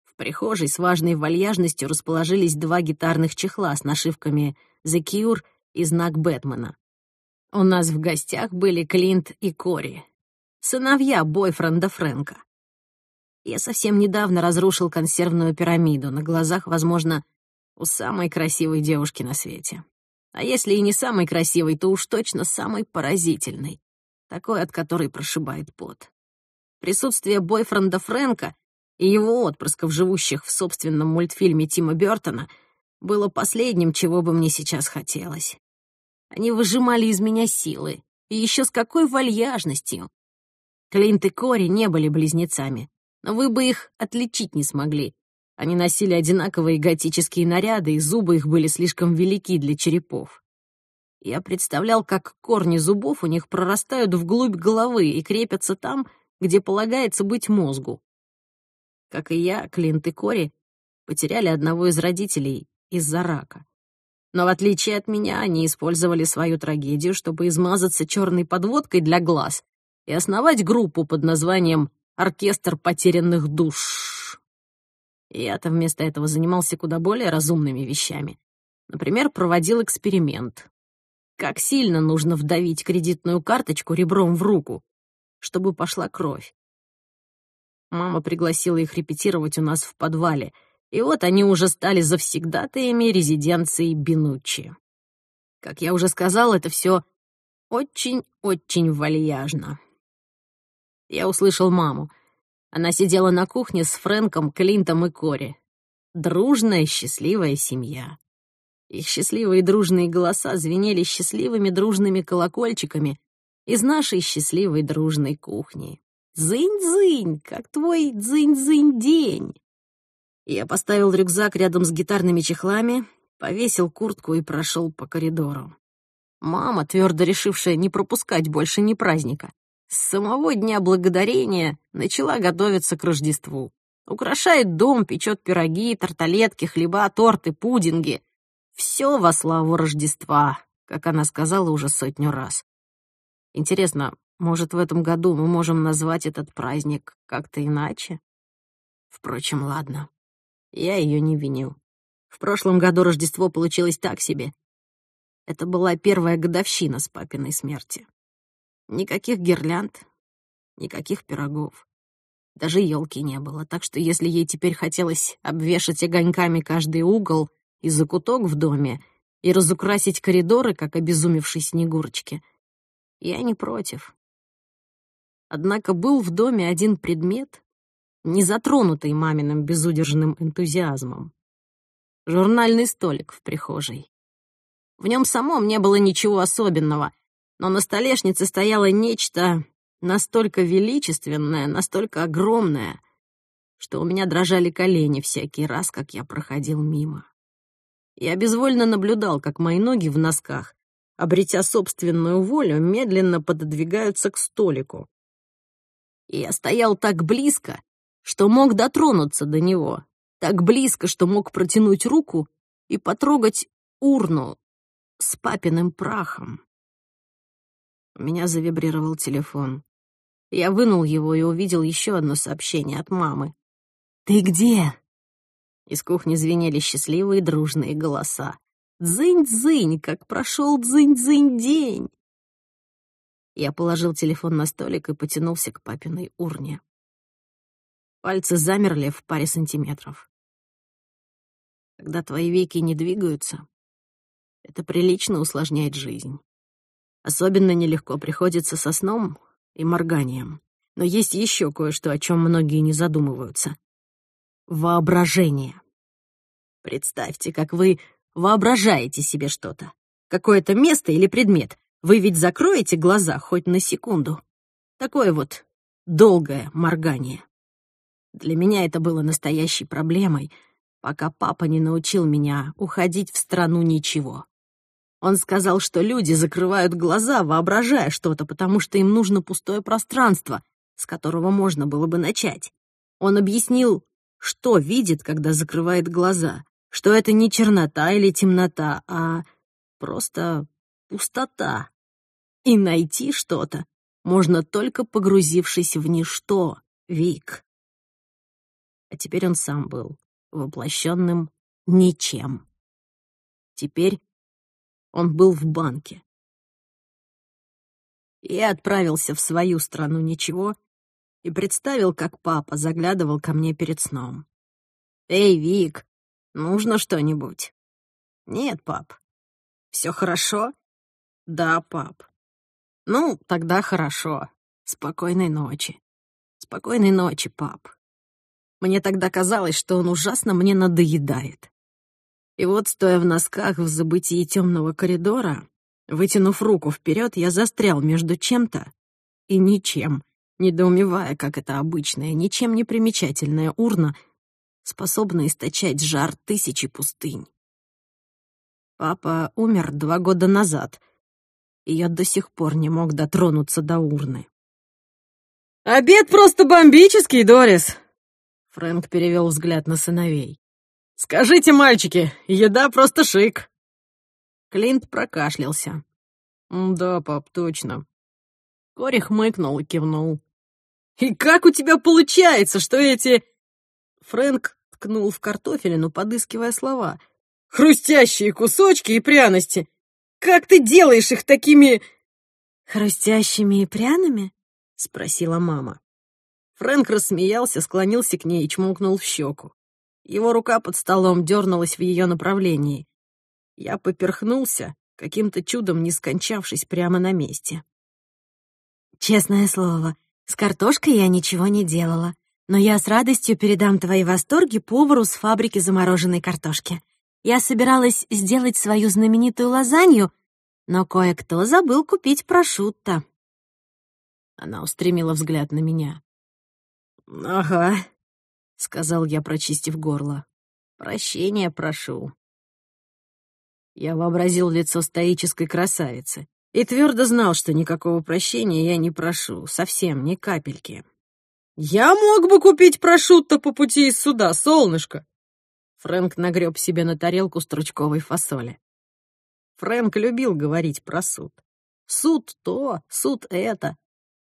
В прихожей с важной вальяжностью расположились два гитарных чехла с нашивками «The Cure» и знак Бэтмена. У нас в гостях были Клинт и Кори, сыновья бойфренда Фрэнка. Я совсем недавно разрушил консервную пирамиду на глазах, возможно, у самой красивой девушки на свете. А если и не самой красивой, то уж точно самой поразительной, такой, от которой прошибает пот. Присутствие бойфренда Фрэнка и его отпрысков, живущих в собственном мультфильме Тима Бёртона, было последним, чего бы мне сейчас хотелось. Они выжимали из меня силы, и еще с какой вальяжностью. Клинт и Кори не были близнецами, но вы бы их отличить не смогли. Они носили одинаковые готические наряды, и зубы их были слишком велики для черепов. Я представлял, как корни зубов у них прорастают вглубь головы и крепятся там, где полагается быть мозгу. Как и я, Клинт и Кори потеряли одного из родителей из-за рака. Но в отличие от меня, они использовали свою трагедию, чтобы измазаться черной подводкой для глаз и основать группу под названием оркестр потерянных душ. Я-то вместо этого занимался куда более разумными вещами. Например, проводил эксперимент. Как сильно нужно вдавить кредитную карточку ребром в руку, чтобы пошла кровь. Мама пригласила их репетировать у нас в подвале, и вот они уже стали завсегдатаями резиденции Бинуччи. Как я уже сказал, это все очень-очень вальяжно я услышал маму. Она сидела на кухне с Фрэнком, Клинтом и Кори. Дружная, счастливая семья. Их счастливые дружные голоса звенели счастливыми дружными колокольчиками из нашей счастливой дружной кухни. «Зынь-зынь, как твой дзынь-зынь день!» Я поставил рюкзак рядом с гитарными чехлами, повесил куртку и прошел по коридору. Мама, твердо решившая не пропускать больше ни праздника, с самого Дня Благодарения начала готовиться к Рождеству. Украшает дом, печет пироги, тарталетки, хлеба, торты, пудинги. Все во славу Рождества, как она сказала уже сотню раз. Интересно, может, в этом году мы можем назвать этот праздник как-то иначе? Впрочем, ладно. Я ее не виню. В прошлом году Рождество получилось так себе. Это была первая годовщина с папиной смерти. Никаких гирлянд, никаких пирогов. Даже елки не было, так что если ей теперь хотелось обвешать огоньками каждый угол и закуток в доме и разукрасить коридоры, как обезумевшей снегурочки, я не против. Однако был в доме один предмет, не затронутый маминым безудержным энтузиазмом. Журнальный столик в прихожей. В нем самом не было ничего особенного, но на столешнице стояло нечто настолько величественное, настолько огромное, что у меня дрожали колени всякий раз, как я проходил мимо. Я безвольно наблюдал, как мои ноги в носках, обретя собственную волю, медленно пододвигаются к столику. И я стоял так близко, что мог дотронуться до него, так близко, что мог протянуть руку и потрогать урну с папиным прахом. У меня завибрировал телефон. Я вынул его и увидел еще одно сообщение от мамы. «Ты где?» Из кухни звенели счастливые дружные голоса. «Дзынь-дзынь, как прошел дзынь-дзынь день!» Я положил телефон на столик и потянулся к папиной урне. Пальцы замерли в паре сантиметров. Когда твои веки не двигаются, это прилично усложняет жизнь. Особенно нелегко приходится со сном и морганием. Но есть еще кое-что, о чем многие не задумываются. Воображение. Представьте, как вы воображаете себе что-то. Какое-то место или предмет. Вы ведь закроете глаза хоть на секунду. Такое вот долгое моргание. Для меня это было настоящей проблемой, пока папа не научил меня уходить в страну ничего. Он сказал, что люди закрывают глаза, воображая что-то, потому что им нужно пустое пространство, с которого можно было бы начать. Он объяснил, что видит, когда закрывает глаза, что это не чернота или темнота, а просто пустота. И найти что-то можно только погрузившись в ничто, Вик. А теперь он сам был воплощенным ничем. Теперь он был в банке. Я отправился в свою страну ничего и представил, как папа заглядывал ко мне перед сном. «Эй, Вик, нужно что-нибудь?» «Нет, пап». «Все хорошо?» «Да, пап». «Ну, тогда хорошо. Спокойной ночи». «Спокойной ночи, пап». Мне тогда казалось, что он ужасно мне надоедает. И вот, стоя в носках в забытии темного коридора, вытянув руку вперед, я застрял между чем-то и ничем, недоумевая, как эта обычная, ничем не примечательная урна способна источать жар тысячи пустынь. Папа умер два года назад, и я до сих пор не мог дотронуться до урны. «Обед просто бомбический, Дорис!» Фрэнк перевел взгляд на сыновей. «Скажите, мальчики, еда просто шик!» Клинт прокашлялся. «Да, пап, точно». Кори хмыкнул и кивнул. «И как у тебя получается, что эти...» Фрэнк ткнул в картофелину, подыскивая слова. «Хрустящие кусочки и пряности! Как ты делаешь их такими...» «Хрустящими и пряными?» — спросила мама. Фрэнк рассмеялся, склонился к ней и чмокнул в щеку. Его рука под столом дернулась в ее направлении. Я поперхнулся, каким-то чудом не скончавшись прямо на месте. «Честное слово, с картошкой я ничего не делала, но я с радостью передам твои восторги повару с фабрики замороженной картошки. Я собиралась сделать свою знаменитую лазанью, но кое-кто забыл купить прошутто». Она устремила взгляд на меня. «Ага», — сказал я, прочистив горло. «Прощения прошу». Я вообразил лицо стоической красавицы и твердо знал, что никакого прощения я не прошу, совсем ни капельки. «Я мог бы купить прошутто по пути из суда, солнышко!» Фрэнк нагреб себе на тарелку стручковой фасоли. Фрэнк любил говорить про суд. Суд то, суд это,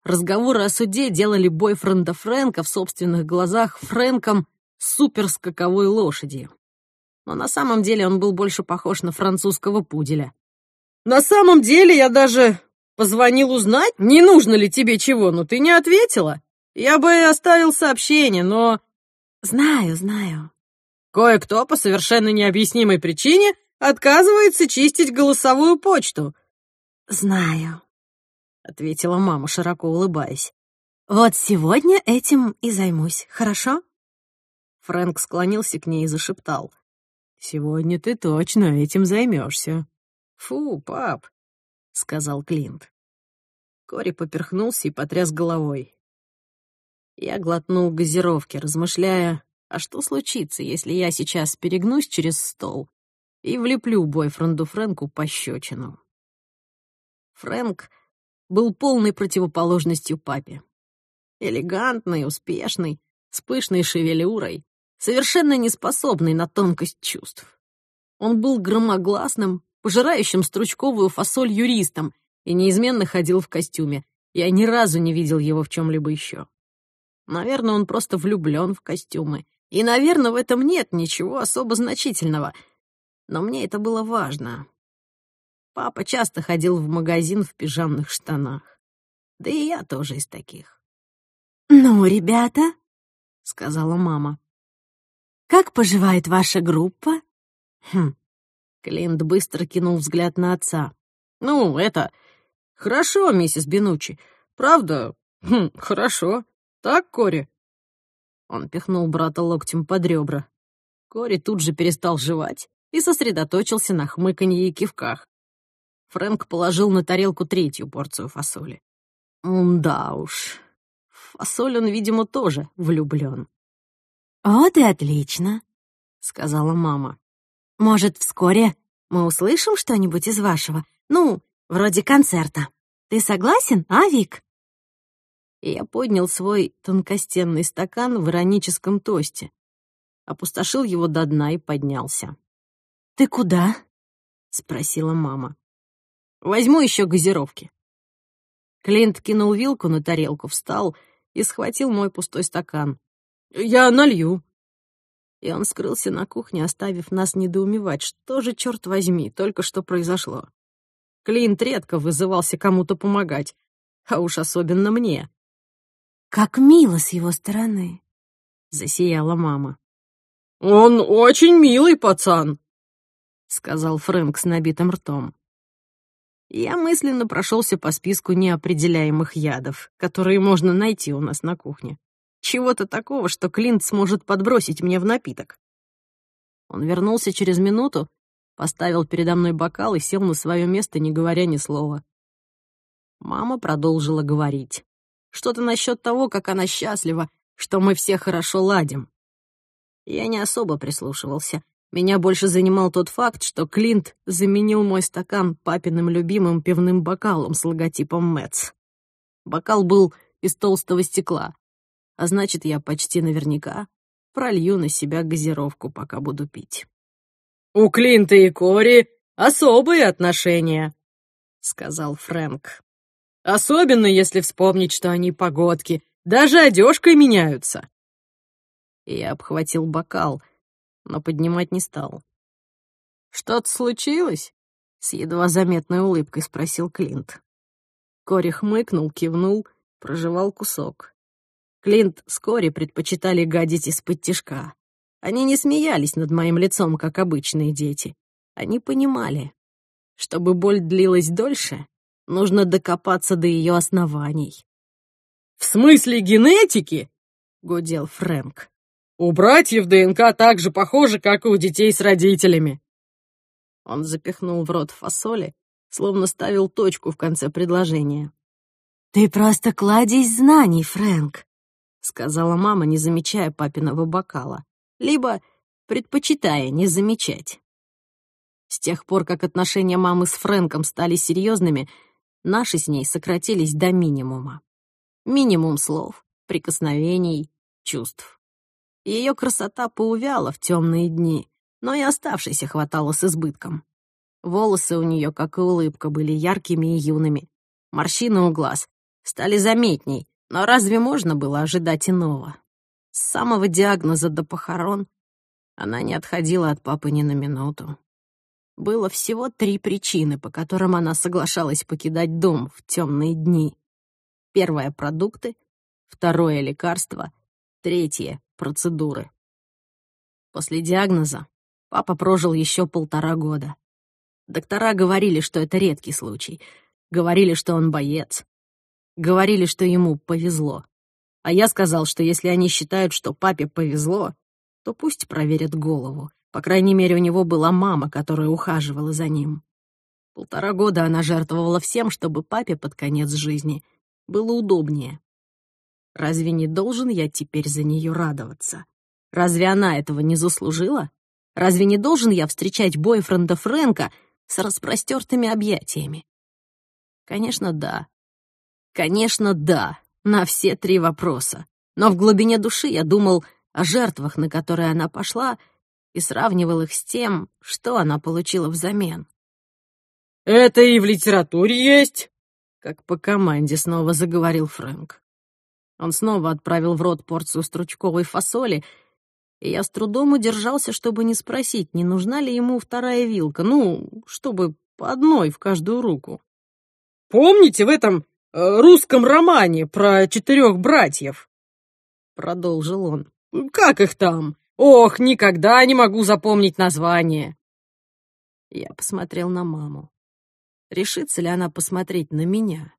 Разговоры о суде делали бойфренда Фрэнка в собственных глазах Фрэнком суперскаковой лошадью. Но на самом деле он был больше похож на французского пуделя. «На самом деле я даже позвонил узнать, не нужно ли тебе чего, но ты не ответила. Я бы оставил сообщение, но...» «Знаю, знаю». «Кое-кто по совершенно необъяснимой причине отказывается чистить голосовую почту». «Знаю». — ответила мама, широко улыбаясь. Вот сегодня этим и займусь, хорошо?» Фрэнк склонился к ней и зашептал. «Сегодня ты точно этим займешься. «Фу, пап», — сказал Клинт. Кори поперхнулся и потряс головой. Я глотнул газировки, размышляя, а что случится, если я сейчас перегнусь через стол и влеплю бойфренду Фрэнку пощечину. Фрэнк был полной противоположностью папе. Элегантный, успешный, с пышной шевелюрой, совершенно неспособный на тонкость чувств. Он был громогласным, пожирающим стручковую фасоль юристом и неизменно ходил в костюме. Я ни разу не видел его в чем-либо еще. Наверное, он просто влюблен в костюмы. И, наверное, в этом нет ничего особо значительного. Но мне это было важно. Папа часто ходил в магазин в пижамных штанах. Да и я тоже из таких. «Ну, ребята», — сказала мама, — «как поживает ваша группа?» «Хм, Клинт быстро кинул взгляд на отца. «Ну, это... Хорошо, миссис Бенучи. Правда? Хм, хорошо. Так, Кори?» Он пихнул брата локтем под ребра. Кори тут же перестал жевать и сосредоточился на хмыканье и кивках. Фрэнк положил на тарелку третью порцию фасоли. Да уж, фасоль он, видимо, тоже влюблен. «Вот и отлично», — сказала мама. Может, вскоре мы услышим что-нибудь из вашего? Ну, вроде концерта. Ты согласен, а, Вик?» я поднял свой тонкостенный стакан в ироническом тосте, опустошил его до дна и поднялся. «Ты куда?» — спросила мама. «Возьму еще газировки». Клинт кинул вилку на тарелку, встал и схватил мой пустой стакан. «Я налью», и он скрылся на кухне, оставив нас недоумевать, что же, черт возьми, только что произошло. Клинт редко вызывался кому-то помогать, а уж особенно мне. «Как мило с его стороны», — засияла мама. «Он очень милый пацан», — сказал Фрэнк с набитым ртом. Я мысленно прошелся по списку неопределяемых ядов, которые можно найти у нас на кухне. Чего-то такого, что Клинт сможет подбросить мне в напиток. Он вернулся через минуту, поставил передо мной бокал и сел на свое место, не говоря ни слова. Мама продолжила говорить. Что-то насчет того, как она счастлива, что мы все хорошо ладим. Я не особо прислушивался. Меня больше занимал тот факт, что Клинт заменил мой стакан папиным любимым пивным бокалом с логотипом Мэтс. Бокал был из толстого стекла, а значит, я почти наверняка пролью на себя газировку, пока буду пить. «У Клинта и Кори особые отношения», — сказал Фрэнк. «Особенно, если вспомнить, что они погодки, даже одежкой меняются». Я обхватил бокал, но поднимать не стал. «Что-то случилось?» — с едва заметной улыбкой спросил Клинт. Кори хмыкнул, кивнул, прожевал кусок. Клинт с Кори предпочитали гадить из-под тишка. Они не смеялись над моим лицом, как обычные дети. Они понимали, чтобы боль длилась дольше, нужно докопаться до ее оснований. «В смысле генетики?» — гудел Фрэнк. «У братьев ДНК так же похожа, как и у детей с родителями». Он запихнул в рот фасоли, словно ставил точку в конце предложения. «Ты просто кладезь знаний, Фрэнк. — сказала мама, не замечая папиного бокала, либо предпочитая не замечать. С тех пор, как отношения мамы с Фрэнком стали серьезными, наши с ней сократились до минимума. Минимум слов, прикосновений, чувств. Ее красота поувяла в темные дни, но и оставшейся хватало с избытком. Волосы у нее, как и улыбка, были яркими и юными. Морщины у глаз стали заметней, но разве можно было ожидать иного? С самого диагноза до похорон она не отходила от папы ни на минуту. Было всего три причины, по которым она соглашалась покидать дом в темные дни. Первое — продукты, второе — лекарства, третье — процедуры. После диагноза папа прожил еще полтора года. Доктора говорили, что это редкий случай. Говорили, что он боец. Говорили, что ему повезло. А я сказал, что если они считают, что папе повезло, то пусть проверят голову. По крайней мере, у него была мама, которая ухаживала за ним. Полтора года она жертвовала всем, чтобы папе под конец жизни было удобнее. Разве не должен я теперь за нее радоваться? Разве она этого не заслужила? Разве не должен я встречать бойфренда Фрэнка с распростертыми объятиями? Конечно, да. Конечно, да, на все три вопроса. Но в глубине души я думал о жертвах, на которые она пошла, и сравнивал их с тем, что она получила взамен. «Это и в литературе есть», — как по команде снова заговорил Фрэнк. Он снова отправил в рот порцию стручковой фасоли, и я с трудом удержался, чтобы не спросить, не нужна ли ему вторая вилка, ну, чтобы по одной в каждую руку. «Помните в этом э, русском романе про четырех братьев?» Продолжил он. «Как их там? Ох, никогда не могу запомнить название!» Я посмотрел на маму. Решится ли она посмотреть на меня?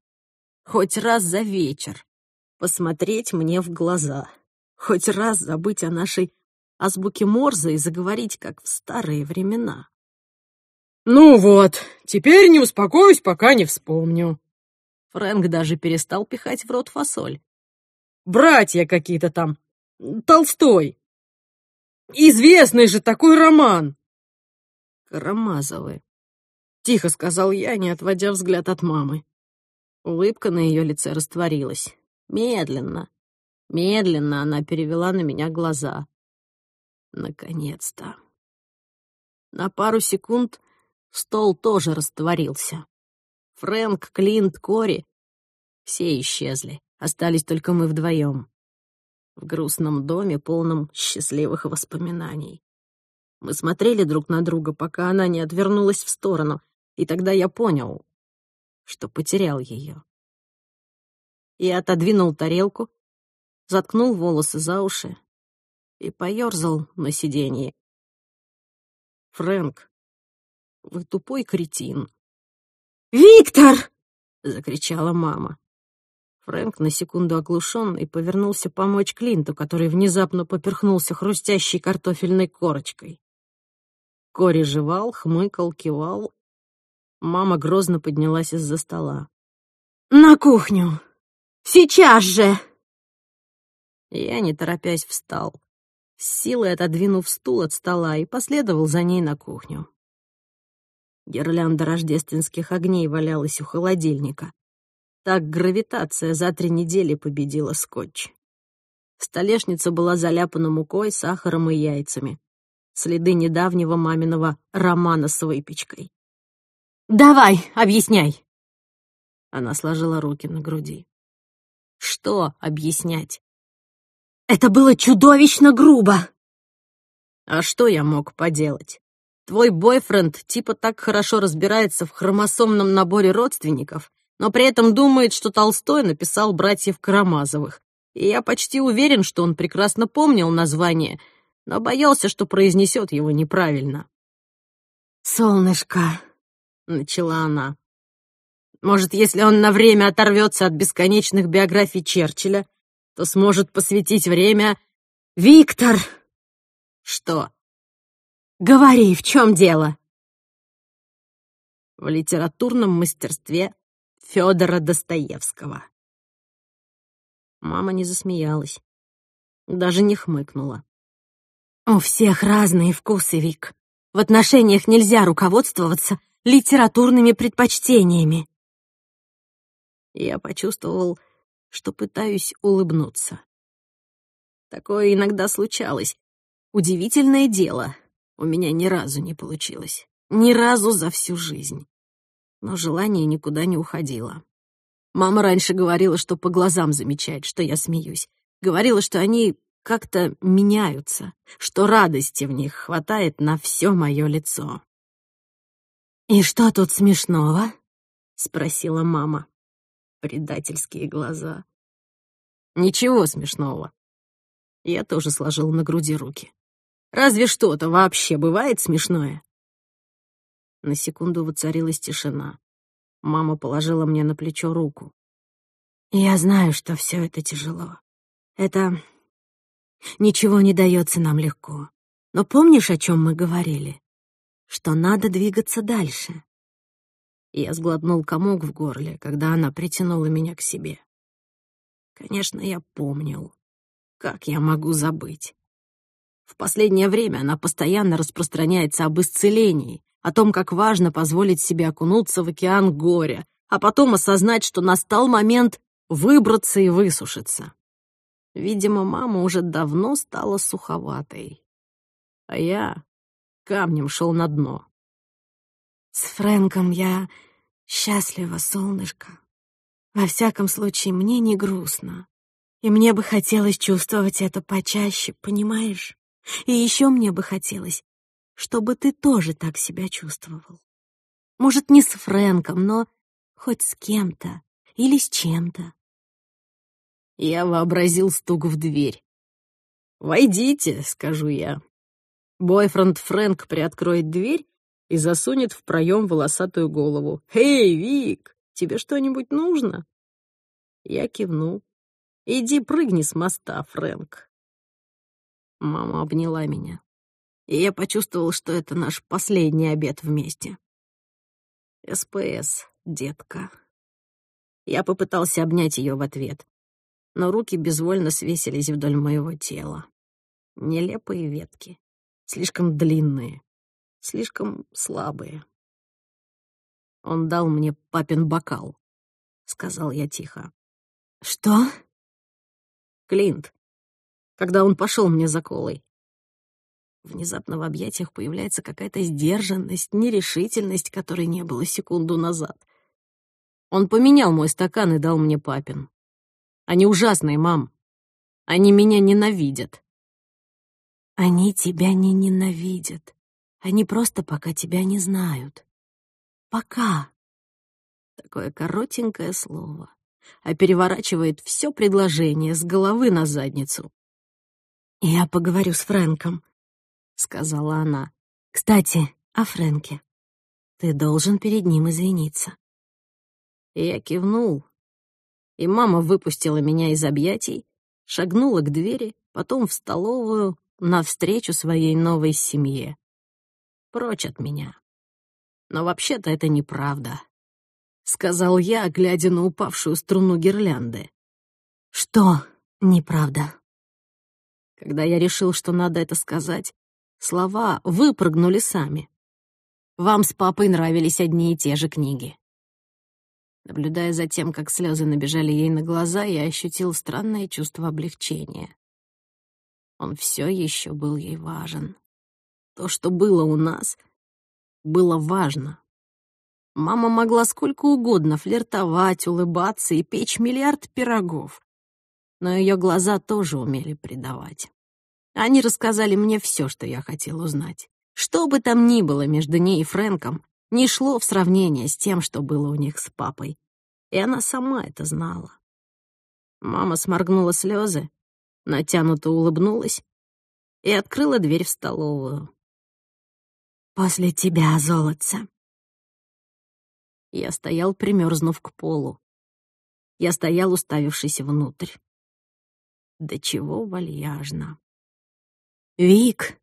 Хоть раз за вечер. Посмотреть мне в глаза. Хоть раз забыть о нашей азбуке Морзе и заговорить, как в старые времена. «Ну вот, теперь не успокоюсь, пока не вспомню». Фрэнк даже перестал пихать в рот фасоль. «Братья какие-то там. Толстой. Известный же такой роман!» «Карамазовы», — тихо сказал я, не отводя взгляд от мамы. Улыбка на ее лице растворилась. Медленно, медленно она перевела на меня глаза. Наконец-то. На пару секунд стол тоже растворился. Фрэнк, Клинт, Кори — все исчезли. Остались только мы вдвоем в грустном доме, полном счастливых воспоминаний. Мы смотрели друг на друга, пока она не отвернулась в сторону, и тогда я понял, что потерял ее. Я отодвинул тарелку, заткнул волосы за уши и поёрзал на сиденье. «Фрэнк, вы тупой кретин». «Виктор!» — закричала мама. Фрэнк на секунду оглушенный повернулся помочь Клинту, который внезапно поперхнулся хрустящей картофельной корочкой. Кори жевал, хмыкал, кивал. Мама грозно поднялась из-за стола. «На кухню! Сейчас же!» Я, не торопясь, встал, с силой отодвинув стул от стола и последовал за ней на кухню. Гирлянда рождественских огней валялась у холодильника. Так гравитация за три недели победила скотч. Столешница была заляпана мукой, сахаром и яйцами. Следы недавнего маминого романа с выпечкой. «Давай, объясняй!» Она сложила руки на груди. «Что объяснять?» «Это было чудовищно грубо!» «А что я мог поделать? Твой бойфренд типа так хорошо разбирается в хромосомном наборе родственников, но при этом думает, что Толстой написал «Братьев Карамазовых». И я почти уверен, что он прекрасно помнил название, но боялся, что произнесет его неправильно. «Солнышко», — начала она. «Может, если он на время оторвется от бесконечных биографий Черчилля, то сможет посвятить время...» «Виктор!» «Что?» «Говори, в чем дело?» В литературном мастерстве Федора Достоевского. Мама не засмеялась, даже не хмыкнула. «У всех разные вкусы, Вик. В отношениях нельзя руководствоваться литературными предпочтениями». Я почувствовал, что пытаюсь улыбнуться. Такое иногда случалось. Удивительное дело, у меня ни разу не получилось. Ни разу за всю жизнь но желание никуда не уходило. Мама раньше говорила, что по глазам замечает, что я смеюсь. Говорила, что они как-то меняются, что радости в них хватает на все мое лицо. «И что тут смешного?» — спросила мама. Предательские глаза. «Ничего смешного». Я тоже сложил на груди руки. «Разве что-то вообще бывает смешное?» На секунду воцарилась тишина. Мама положила мне на плечо руку. «Я знаю, что все это тяжело. Это... Ничего не дается нам легко. Но помнишь, о чем мы говорили? Что надо двигаться дальше. Я сглотнул комок в горле, когда она притянула меня к себе. Конечно, я помнил. Как я могу забыть? В последнее время она постоянно распространяется об исцелении, о том, как важно позволить себе окунуться в океан горя, а потом осознать, что настал момент выбраться и высушиться. Видимо, мама уже давно стала суховатой. А я камнем шел на дно. С Фрэнком я счастлива, солнышко. Во всяком случае, мне не грустно. И мне бы хотелось чувствовать это почаще, понимаешь? И еще мне бы хотелось, чтобы ты тоже так себя чувствовал. Может, не с Фрэнком, но хоть с кем-то или с чем-то. Я вообразил стук в дверь. «Войдите», — скажу я. Бойфренд Фрэнк приоткроет дверь и засунет в проем волосатую голову. «Эй, Вик, тебе что-нибудь нужно?» Я кивну. «Иди прыгни с моста, Фрэнк». Мама обняла меня, и я почувствовал, что это наш последний обед вместе. СПС, детка. Я попытался обнять ее в ответ, но руки безвольно свесились вдоль моего тела. Нелепые ветки, слишком длинные, слишком слабые. Он дал мне папин бокал, — сказал я тихо. «Что?» «Клинт, когда он пошел мне за колой. Внезапно в объятиях появляется какая-то сдержанность, нерешительность, которой не было секунду назад. Он поменял мой стакан и дал мне папин. Они ужасные, мам. Они меня ненавидят. Они тебя не ненавидят. Они просто пока тебя не знают. Пока. Такое коротенькое слово а переворачивает все предложение с головы на задницу. «Я поговорю с Фрэнком», — сказала она. «Кстати, о Фрэнке. Ты должен перед ним извиниться». Я кивнул, и мама выпустила меня из объятий, шагнула к двери, потом в столовую, навстречу своей новой семье. Прочь от меня. Но вообще-то это неправда. — сказал я, глядя на упавшую струну гирлянды. «Что неправда?» Когда я решил, что надо это сказать, слова выпрыгнули сами. «Вам с папой нравились одни и те же книги». Наблюдая за тем, как слезы набежали ей на глаза, я ощутил странное чувство облегчения. Он все еще был ей важен. То, что было у нас, было важно. Мама могла сколько угодно флиртовать, улыбаться и печь миллиард пирогов. Но ее глаза тоже умели предавать. Они рассказали мне все, что я хотел узнать. Что бы там ни было между ней и Фрэнком, не шло в сравнение с тем, что было у них с папой. И она сама это знала. Мама сморгнула слезы, натянуто улыбнулась и открыла дверь в столовую. «После тебя, золотце», я стоял, примерзнув к полу. Я стоял, уставившись внутрь. Да чего вальяжно. «Вик!»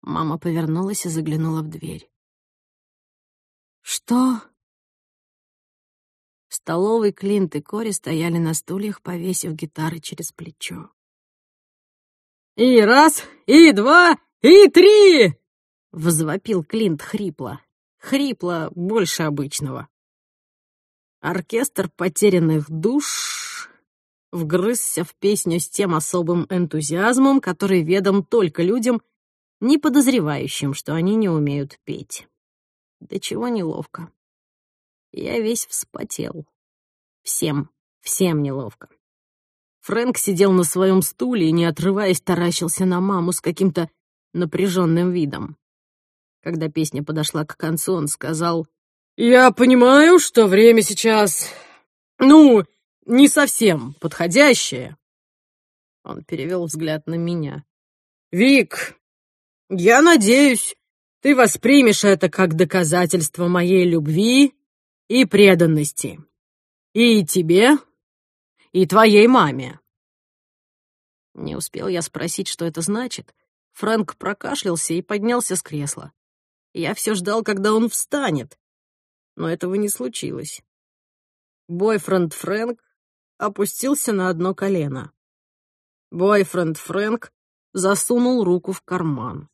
Мама повернулась и заглянула в дверь. «Что?» В столовой Клинт и Кори стояли на стульях, повесив гитары через плечо. «И раз, и два, и три!» — взвопил Клинт хрипло хрипло больше обычного. Оркестр потерянных душ вгрызся в песню с тем особым энтузиазмом, который ведом только людям, не подозревающим, что они не умеют петь. Да чего неловко. Я весь вспотел. Всем, всем неловко. Фрэнк сидел на своем стуле и, не отрываясь, таращился на маму с каким-то напряженным видом. Когда песня подошла к концу, он сказал, «Я понимаю, что время сейчас, ну, не совсем подходящее». Он перевел взгляд на меня. «Вик, я надеюсь, ты воспримешь это как доказательство моей любви и преданности. И тебе, и твоей маме. Не успел я спросить, что это значит. Фрэнк прокашлялся и поднялся с кресла. Я все ждал, когда он встанет, но этого не случилось. Бойфренд Фрэнк опустился на одно колено. Бойфренд Фрэнк засунул руку в карман.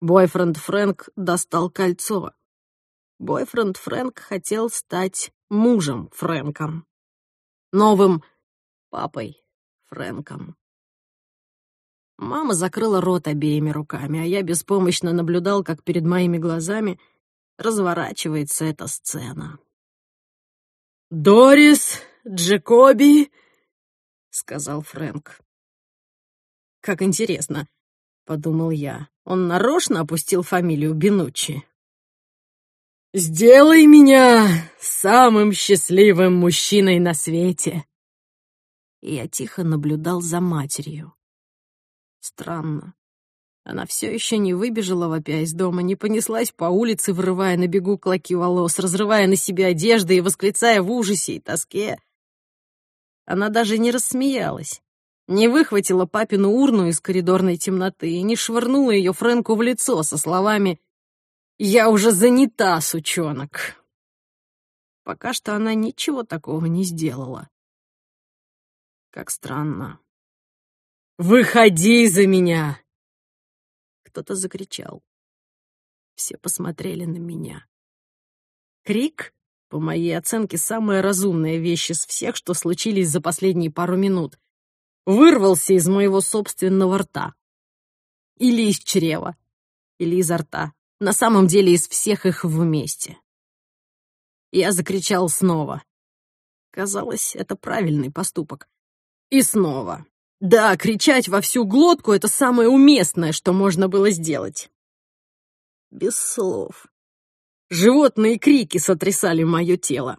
Бойфренд Фрэнк достал кольцо. Бойфренд Фрэнк хотел стать мужем Фрэнком. Новым папой Фрэнком. Мама закрыла рот обеими руками, а я беспомощно наблюдал, как перед моими глазами разворачивается эта сцена. «Дорис Джекоби», — сказал Фрэнк. «Как интересно», — подумал я. Он нарочно опустил фамилию Бенуччи. «Сделай меня самым счастливым мужчиной на свете!» Я тихо наблюдал за матерью. Странно. Она все еще не выбежала вопя из дома, не понеслась по улице, вырывая на бегу клоки волос, разрывая на себе одежды и восклицая в ужасе и тоске. Она даже не рассмеялась, не выхватила папину урну из коридорной темноты и не швырнула ее Фрэнку в лицо со словами «Я уже занята, сучонок». Пока что она ничего такого не сделала. Как странно. «Выходи за меня!» Кто-то закричал. Все посмотрели на меня. Крик, по моей оценке, самая разумная вещь из всех, что случились за последние пару минут, вырвался из моего собственного рта. Или из чрева, или изо рта. На самом деле из всех их вместе. Я закричал снова. Казалось, это правильный поступок. И снова. Да, кричать во всю глотку — это самое уместное, что можно было сделать. Без слов. Животные крики сотрясали мое тело.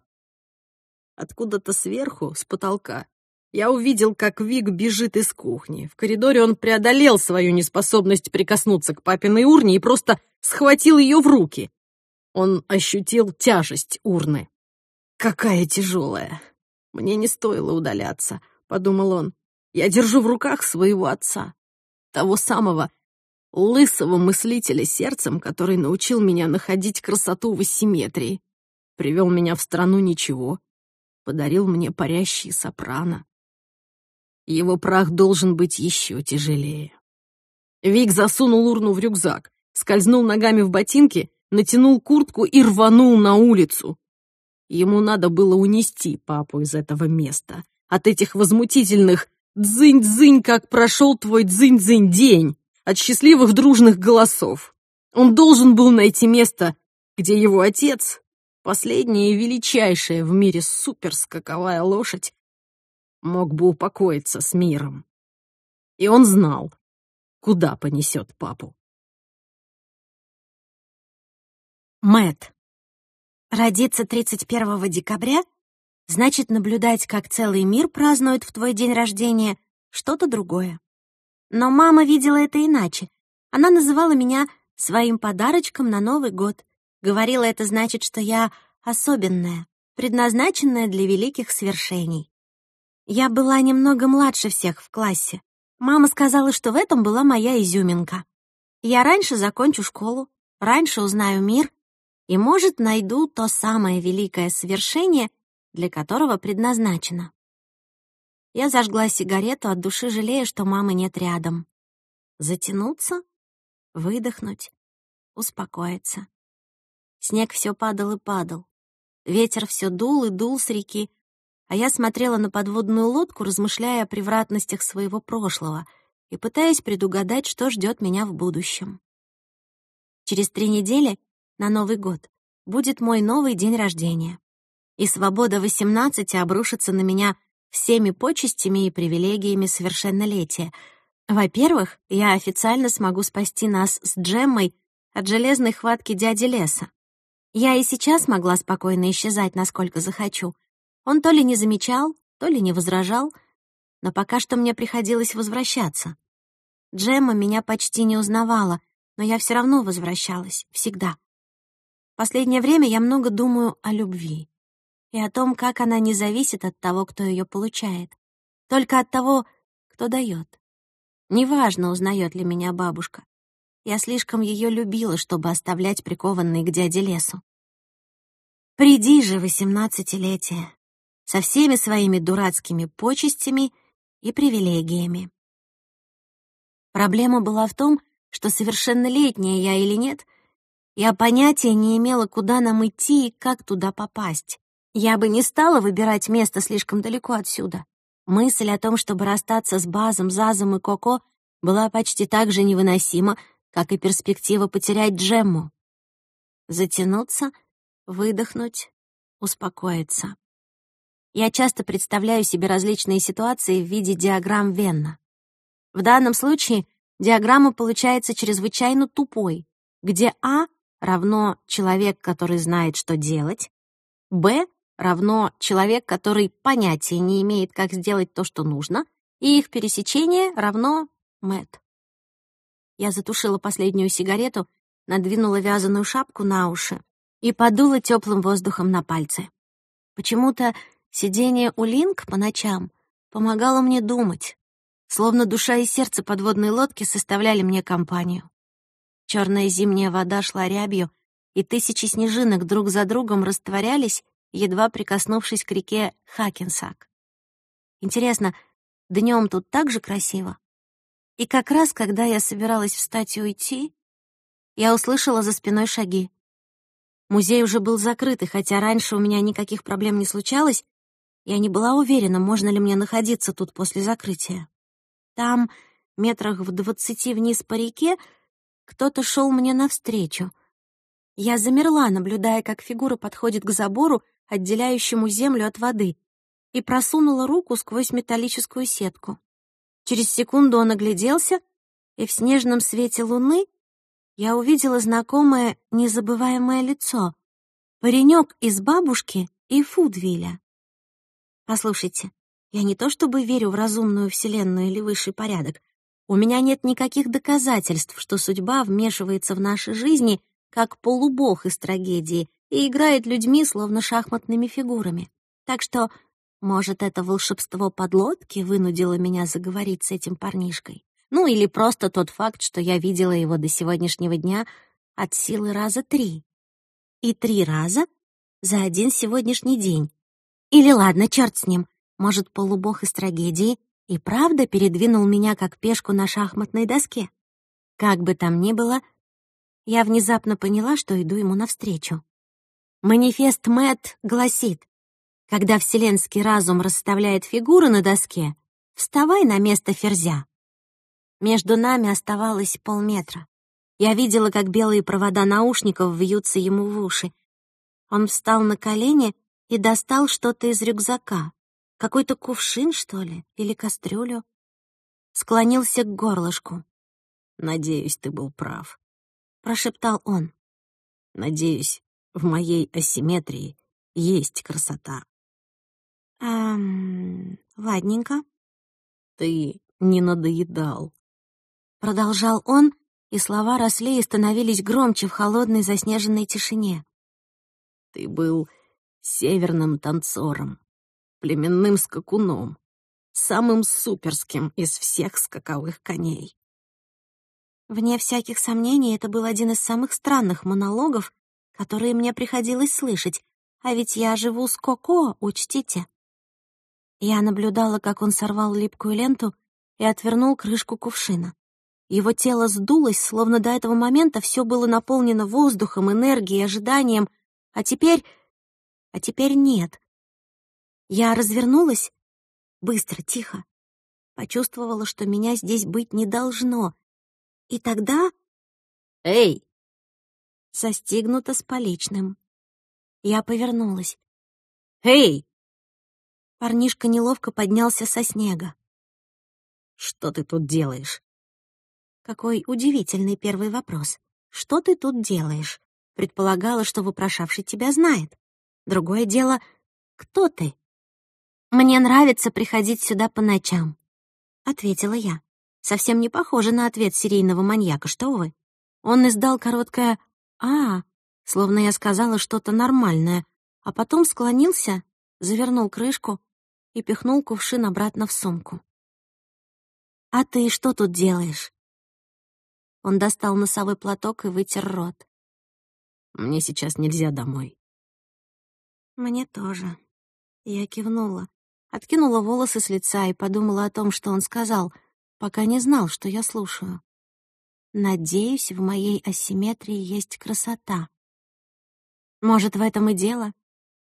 Откуда-то сверху, с потолка, я увидел, как Вик бежит из кухни. В коридоре он преодолел свою неспособность прикоснуться к папиной урне и просто схватил ее в руки. Он ощутил тяжесть урны. «Какая тяжелая! Мне не стоило удаляться», — подумал он. Я держу в руках своего отца, того самого лысого мыслителя сердцем, который научил меня находить красоту в асимметрии, привел меня в страну ничего, подарил мне парящий сопрано. Его прах должен быть еще тяжелее. Вик засунул урну в рюкзак, скользнул ногами в ботинки, натянул куртку и рванул на улицу. Ему надо было унести папу из этого места, от этих возмутительных Дзынь-дзынь, как прошел твой дзынь-дзынь день от счастливых дружных голосов. Он должен был найти место, где его отец, последняя и величайшая в мире суперскаковая лошадь, мог бы упокоиться с миром. И он знал, куда понесет папу. Мэт. Родиться 31 декабря Значит, наблюдать, как целый мир празднует в твой день рождения, что-то другое. Но мама видела это иначе. Она называла меня своим подарочком на Новый год. Говорила, это значит, что я особенная, предназначенная для великих свершений. Я была немного младше всех в классе. Мама сказала, что в этом была моя изюминка. Я раньше закончу школу, раньше узнаю мир и, может, найду то самое великое свершение, для которого предназначена. Я зажгла сигарету, от души жалея, что мамы нет рядом. Затянуться, выдохнуть, успокоиться. Снег все падал и падал. Ветер все дул и дул с реки, а я смотрела на подводную лодку, размышляя о превратностях своего прошлого и пытаясь предугадать, что ждет меня в будущем. Через три недели, на Новый год, будет мой новый день рождения и свобода 18 обрушится на меня всеми почестями и привилегиями совершеннолетия. Во-первых, я официально смогу спасти нас с Джеммой от железной хватки дяди Леса. Я и сейчас могла спокойно исчезать, насколько захочу. Он то ли не замечал, то ли не возражал, но пока что мне приходилось возвращаться. Джемма меня почти не узнавала, но я все равно возвращалась, всегда. Последнее время я много думаю о любви и о том, как она не зависит от того, кто ее получает, только от того, кто дает. Неважно, узнает ли меня бабушка. Я слишком ее любила, чтобы оставлять прикованной к дяде лесу. Приди же, восемнадцатилетие, со всеми своими дурацкими почестями и привилегиями. Проблема была в том, что совершеннолетняя я или нет, я понятия не имела, куда нам идти и как туда попасть. Я бы не стала выбирать место слишком далеко отсюда. Мысль о том, чтобы расстаться с Базом, Зазом и Коко, была почти так же невыносима, как и перспектива потерять Джемму. Затянуться, выдохнуть, успокоиться. Я часто представляю себе различные ситуации в виде диаграмм Венна. В данном случае диаграмма получается чрезвычайно тупой, где А равно человек, который знает, что делать, Б равно человек, который понятия не имеет, как сделать то, что нужно, и их пересечение равно Мэт. Я затушила последнюю сигарету, надвинула вязаную шапку на уши и подула теплым воздухом на пальцы. Почему-то сидение у Линк по ночам помогало мне думать, словно душа и сердце подводной лодки составляли мне компанию. Черная зимняя вода шла рябью, и тысячи снежинок друг за другом растворялись едва прикоснувшись к реке Хакенсак. Интересно, днем тут так же красиво? И как раз, когда я собиралась встать и уйти, я услышала за спиной шаги. Музей уже был закрыт, и хотя раньше у меня никаких проблем не случалось, я не была уверена, можно ли мне находиться тут после закрытия. Там, метрах в двадцати вниз по реке, кто-то шел мне навстречу. Я замерла, наблюдая, как фигура подходит к забору отделяющему землю от воды, и просунула руку сквозь металлическую сетку. Через секунду он огляделся, и в снежном свете луны я увидела знакомое, незабываемое лицо. Паренек из бабушки и Фудвиля. Послушайте, я не то чтобы верю в разумную вселенную или высший порядок. У меня нет никаких доказательств, что судьба вмешивается в наши жизни, как полубог из трагедии, и играет людьми, словно шахматными фигурами. Так что, может, это волшебство подлодки вынудило меня заговорить с этим парнишкой? Ну, или просто тот факт, что я видела его до сегодняшнего дня от силы раза три. И три раза за один сегодняшний день. Или ладно, черт с ним, может, полубог из трагедии и правда передвинул меня как пешку на шахматной доске? Как бы там ни было, я внезапно поняла, что иду ему навстречу. Манифест Мэт гласит, когда вселенский разум расставляет фигуры на доске, вставай на место ферзя. Между нами оставалось полметра. Я видела, как белые провода наушников вьются ему в уши. Он встал на колени и достал что-то из рюкзака. Какой-то кувшин, что ли, или кастрюлю. Склонился к горлышку. «Надеюсь, ты был прав», — прошептал он. «Надеюсь, в моей асимметрии есть красота. Эм, ладненько. Ты не надоедал. Продолжал он, и слова росли и становились громче в холодной заснеженной тишине. Ты был северным танцором, племенным скакуном, самым суперским из всех скаковых коней. Вне всяких сомнений, это был один из самых странных монологов, которые мне приходилось слышать, а ведь я живу с Коко, учтите. Я наблюдала, как он сорвал липкую ленту и отвернул крышку кувшина. Его тело сдулось, словно до этого момента все было наполнено воздухом, энергией, ожиданием, а теперь... а теперь нет. Я развернулась, быстро, тихо, почувствовала, что меня здесь быть не должно. И тогда... «Эй!» Застигнута с поличным. Я повернулась. «Эй!» Парнишка неловко поднялся со снега. «Что ты тут делаешь?» Какой удивительный первый вопрос. «Что ты тут делаешь?» Предполагала, что вопрошавший тебя знает. Другое дело — кто ты? «Мне нравится приходить сюда по ночам», — ответила я. Совсем не похоже на ответ серийного маньяка, что вы. Он издал короткое «А», словно я сказала что-то нормальное, а потом склонился, завернул крышку и пихнул кувшин обратно в сумку. «А ты что тут делаешь?» Он достал носовой платок и вытер рот. «Мне сейчас нельзя домой». «Мне тоже». Я кивнула, откинула волосы с лица и подумала о том, что он сказал, пока не знал, что я слушаю. «Надеюсь, в моей асимметрии есть красота». Может, в этом и дело?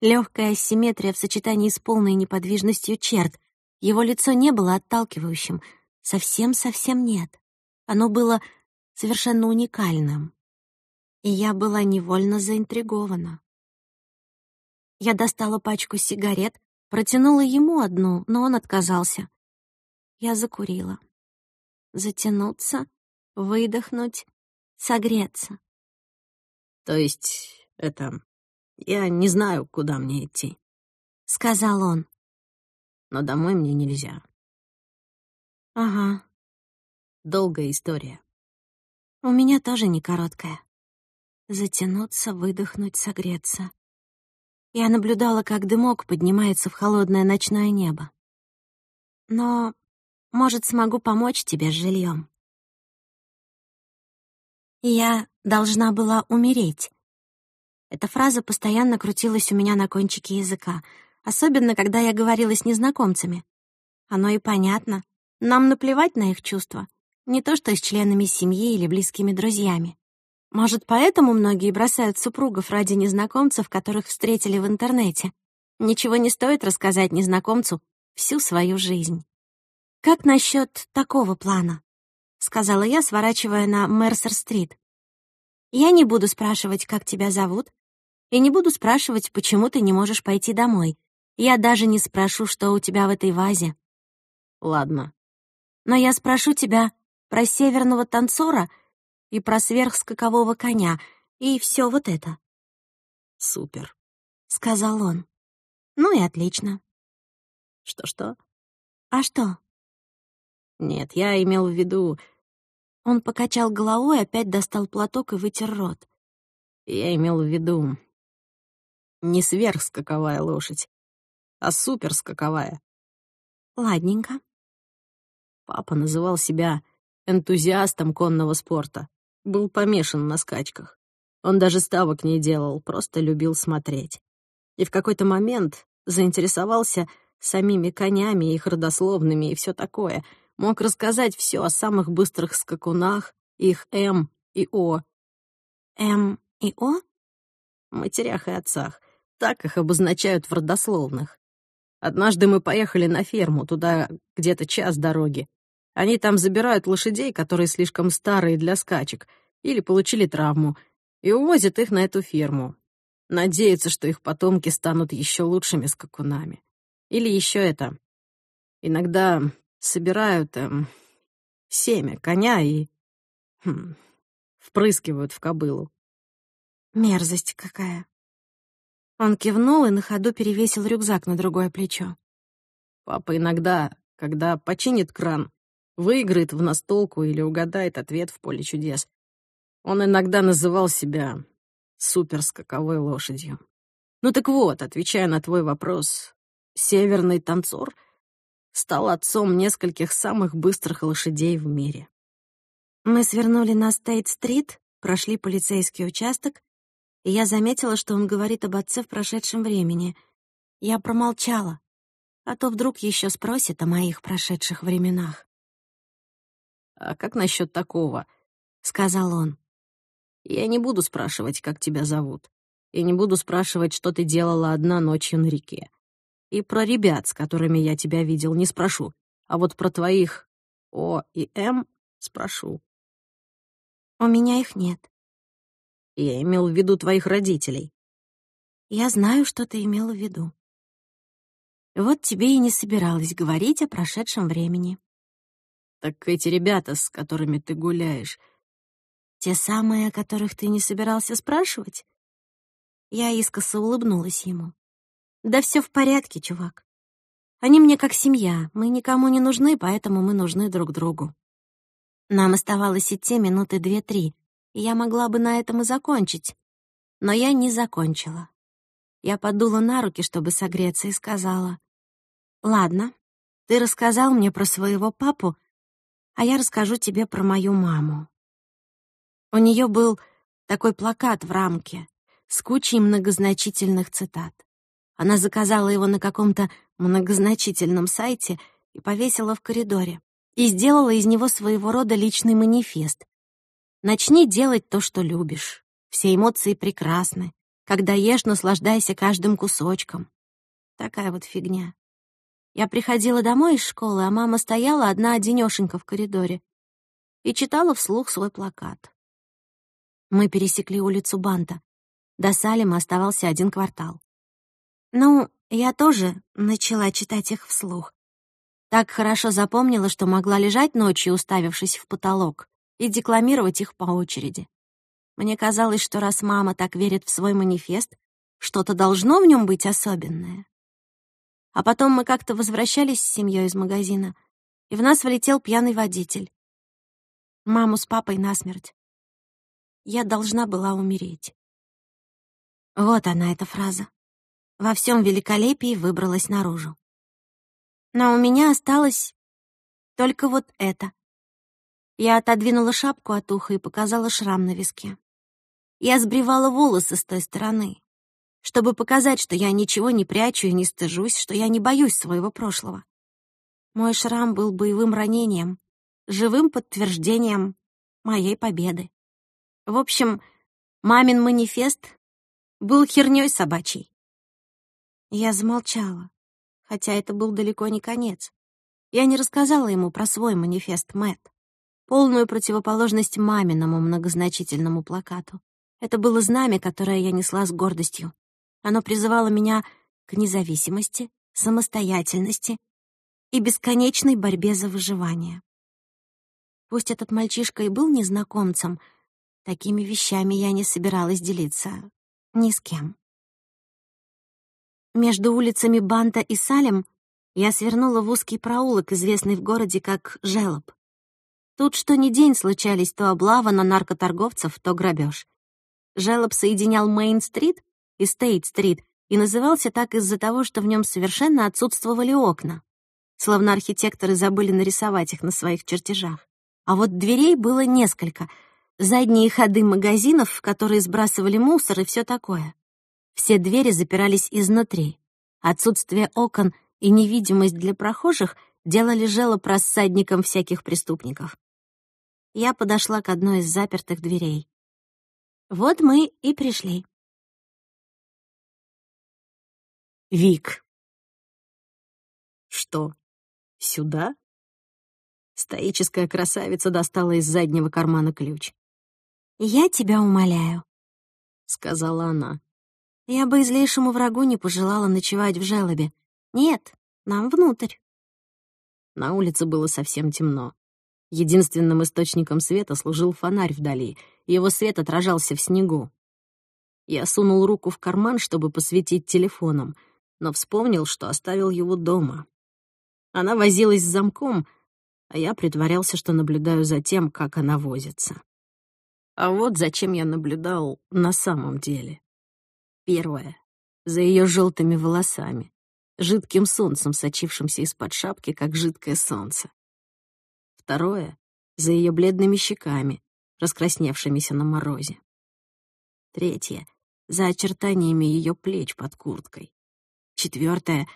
Легкая асимметрия в сочетании с полной неподвижностью черт. Его лицо не было отталкивающим. Совсем-совсем нет. Оно было совершенно уникальным. И я была невольно заинтригована. Я достала пачку сигарет, протянула ему одну, но он отказался. Я закурила. Затянуться, выдохнуть, согреться. То есть это... Я не знаю, куда мне идти», — сказал он. «Но домой мне нельзя». «Ага». Долгая история. У меня тоже не короткая. Затянуться, выдохнуть, согреться. Я наблюдала, как дымок поднимается в холодное ночное небо. Но, может, смогу помочь тебе с жильем. Я должна была умереть, эта фраза постоянно крутилась у меня на кончике языка, особенно когда я говорила с незнакомцами. Оно и понятно. Нам наплевать на их чувства. Не то что с членами семьи или близкими друзьями. Может, поэтому многие бросают супругов ради незнакомцев, которых встретили в интернете. Ничего не стоит рассказать незнакомцу всю свою жизнь. «Как насчет такого плана?» — сказала я, сворачивая на Мерсер-стрит. «Я не буду спрашивать, как тебя зовут, и не буду спрашивать, почему ты не можешь пойти домой. Я даже не спрошу, что у тебя в этой вазе. Ладно. Но я спрошу тебя про северного танцора и про сверхскакового коня, и все вот это. Супер, — сказал он. Ну и отлично. Что-что? А что? Нет, я имел в виду... Он покачал головой, опять достал платок и вытер рот. Я имел в виду не сверхскаковая лошадь, а суперскаковая. Ладненько. Папа называл себя энтузиастом конного спорта. Был помешан на скачках. Он даже ставок не делал, просто любил смотреть. И в какой-то момент заинтересовался самими конями, их родословными и все такое. Мог рассказать все о самых быстрых скакунах, их М и О. М и О? Матерях и отцах. Так их обозначают в родословных. Однажды мы поехали на ферму, туда где-то час дороги. Они там забирают лошадей, которые слишком старые для скачек, или получили травму, и увозят их на эту ферму. Надеются, что их потомки станут еще лучшими скакунами. Или еще это. Иногда собирают эм, семя коня и хм, впрыскивают в кобылу. Мерзость какая. Он кивнул и на ходу перевесил рюкзак на другое плечо. Папа иногда, когда починит кран, выиграет в настолку или угадает ответ в поле чудес. Он иногда называл себя суперскаковой лошадью. Ну так вот, отвечая на твой вопрос, северный танцор стал отцом нескольких самых быстрых лошадей в мире. Мы свернули на Стейт-стрит, прошли полицейский участок и я заметила, что он говорит об отце в прошедшем времени. Я промолчала, а то вдруг еще спросит о моих прошедших временах. «А как насчет такого?» — сказал он. «Я не буду спрашивать, как тебя зовут, и не буду спрашивать, что ты делала одна ночью на реке. И про ребят, с которыми я тебя видел, не спрошу, а вот про твоих О и М спрошу». «У меня их нет», я имел в виду твоих родителей. Я знаю, что ты имела в виду. Вот тебе и не собиралась говорить о прошедшем времени. Так эти ребята, с которыми ты гуляешь... Те самые, о которых ты не собирался спрашивать? Я искоса улыбнулась ему. Да все в порядке, чувак. Они мне как семья, мы никому не нужны, поэтому мы нужны друг другу. Нам оставалось идти минуты две-три, и я могла бы на этом и закончить. Но я не закончила. Я подула на руки, чтобы согреться, и сказала, «Ладно, ты рассказал мне про своего папу, А я расскажу тебе про мою маму. У нее был такой плакат в рамке с кучей многозначительных цитат. Она заказала его на каком-то многозначительном сайте и повесила в коридоре. И сделала из него своего рода личный манифест. Начни делать то, что любишь. Все эмоции прекрасны. Когда ешь, наслаждайся каждым кусочком. Такая вот фигня. Я приходила домой из школы, а мама стояла одна одинёшенька в коридоре и читала вслух свой плакат. Мы пересекли улицу Банта. До Салема оставался один квартал. Ну, я тоже начала читать их вслух. Так хорошо запомнила, что могла лежать ночью, уставившись в потолок, и декламировать их по очереди. Мне казалось, что раз мама так верит в свой манифест, что-то должно в нем быть особенное. А потом мы как-то возвращались с семьей из магазина, и в нас влетел пьяный водитель. Маму с папой насмерть я должна была умереть. Вот она, эта фраза. Во всем великолепии выбралась наружу. Но у меня осталось только вот это. Я отодвинула шапку от уха и показала шрам на виске. Я сбривала волосы с той стороны, чтобы показать, что я ничего не прячу и не стыжусь, что я не боюсь своего прошлого. Мой шрам был боевым ранением, живым подтверждением моей победы. В общем, мамин манифест был хернёй собачьей. Я замолчала, хотя это был далеко не конец. Я не рассказала ему про свой манифест Мэт, полную противоположность маминому многозначительному плакату. Это было знамя, которое я несла с гордостью. Оно призывало меня к независимости, самостоятельности и бесконечной борьбе за выживание. Пусть этот мальчишка и был незнакомцем — Такими вещами я не собиралась делиться ни с кем. Между улицами Банта и Салем я свернула в узкий проулок, известный в городе как Желоб. Тут что ни день случались то облава на наркоторговцев, то грабеж. Желоб соединял Мейн-стрит и Стейт-стрит и назывался так из-за того, что в нем совершенно отсутствовали окна. Словно архитекторы забыли нарисовать их на своих чертежах. А вот дверей было несколько — задние ходы магазинов, в которые сбрасывали мусор и все такое. Все двери запирались изнутри. Отсутствие окон и невидимость для прохожих делали желоб рассадником всяких преступников. Я подошла к одной из запертых дверей. Вот мы и пришли. Вик. Что, сюда? Стоическая красавица достала из заднего кармана ключ. «Я тебя умоляю», — сказала она. «Я бы злейшему врагу не пожелала ночевать в желобе. Нет, нам внутрь». На улице было совсем темно. Единственным источником света служил фонарь вдали, его свет отражался в снегу. Я сунул руку в карман, чтобы посветить телефоном, но вспомнил, что оставил его дома. Она возилась с замком, а я притворялся, что наблюдаю за тем, как она возится. А вот зачем я наблюдал на самом деле. Первое. За ее желтыми волосами, жидким солнцем, сочившимся из-под шапки, как жидкое солнце. Второе. За ее бледными щеками, раскрасневшимися на морозе. Третье. За очертаниями ее плеч под курткой. Четвертое.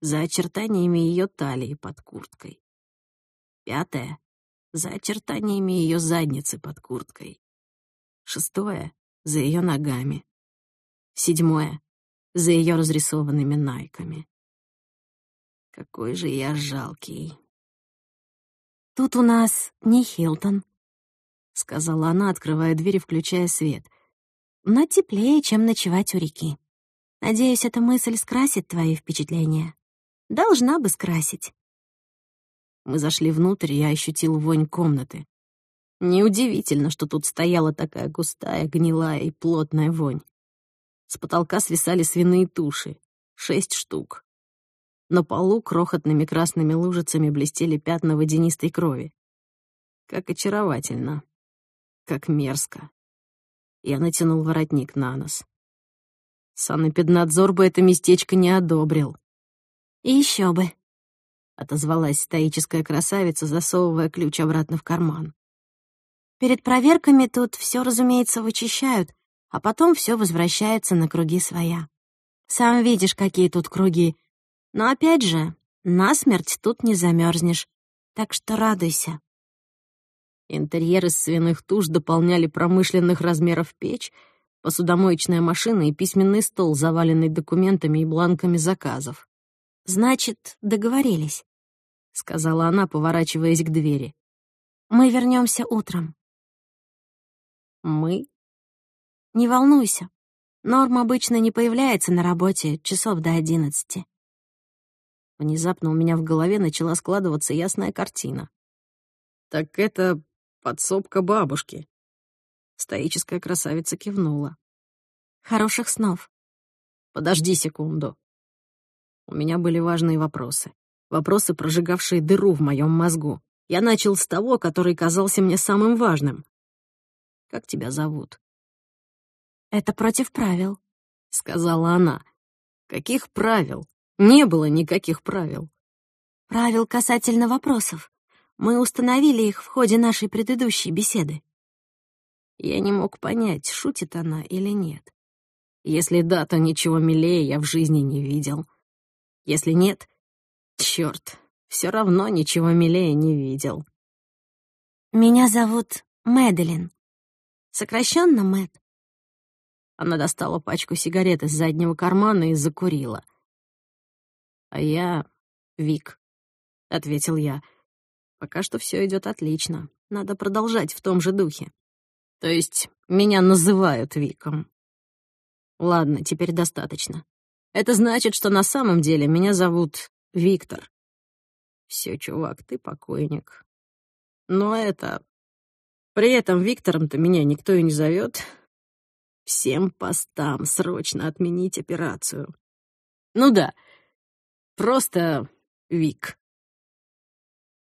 За очертаниями ее талии под курткой. Пятое. За очертаниями ее задницы под курткой. Шестое — за ее ногами. Седьмое — за ее разрисованными найками. Какой же я жалкий. «Тут у нас не Хилтон», — сказала она, открывая дверь и включая свет. «Но теплее, чем ночевать у реки. Надеюсь, эта мысль скрасит твои впечатления. Должна бы скрасить». Мы зашли внутрь, и я ощутил вонь комнаты. Неудивительно, что тут стояла такая густая, гнилая и плотная вонь. С потолка свисали свиные туши, шесть штук. На полу крохотными красными лужицами блестели пятна водянистой крови. Как очаровательно. Как мерзко. Я натянул воротник на нос. Санэпиднадзор бы это местечко не одобрил. И еще бы. — отозвалась стоическая красавица, засовывая ключ обратно в карман. «Перед проверками тут все, разумеется, вычищают, а потом все возвращается на круги своя. Сам видишь, какие тут круги. Но опять же, насмерть тут не замерзнешь, так что радуйся». Интерьер из свиных туш дополняли промышленных размеров печь, посудомоечная машина и письменный стол, заваленный документами и бланками заказов. «Значит, договорились», — сказала она, поворачиваясь к двери. «Мы вернемся утром». «Мы?» «Не волнуйся. Норм обычно не появляется на работе часов до одиннадцати». Внезапно у меня в голове начала складываться ясная картина. «Так это подсобка бабушки». Стоическая красавица кивнула. «Хороших снов». «Подожди секунду». У меня были важные вопросы. Вопросы, прожигавшие дыру в моем мозгу. Я начал с того, который казался мне самым важным. «Как тебя зовут?» «Это против правил», — сказала она. «Каких правил? Не было никаких правил». «Правил касательно вопросов. Мы установили их в ходе нашей предыдущей беседы. Я не мог понять, шутит она или нет. Если да, то ничего милее я в жизни не видел. Если нет, черт, все равно ничего милее не видел. Меня зовут Мэдалин. Сокращенно Мэд. Она достала пачку сигарет из заднего кармана и закурила. «А я Вик», — ответил я. Пока что все идет отлично. Надо продолжать в том же духе. То есть меня называют Виком. Ладно, теперь достаточно. Это значит, что на самом деле меня зовут Виктор. Все, чувак, ты покойник. Но это... При этом Виктором-то меня никто и не зовет. Всем постам срочно отменить операцию. Ну да, просто Вик.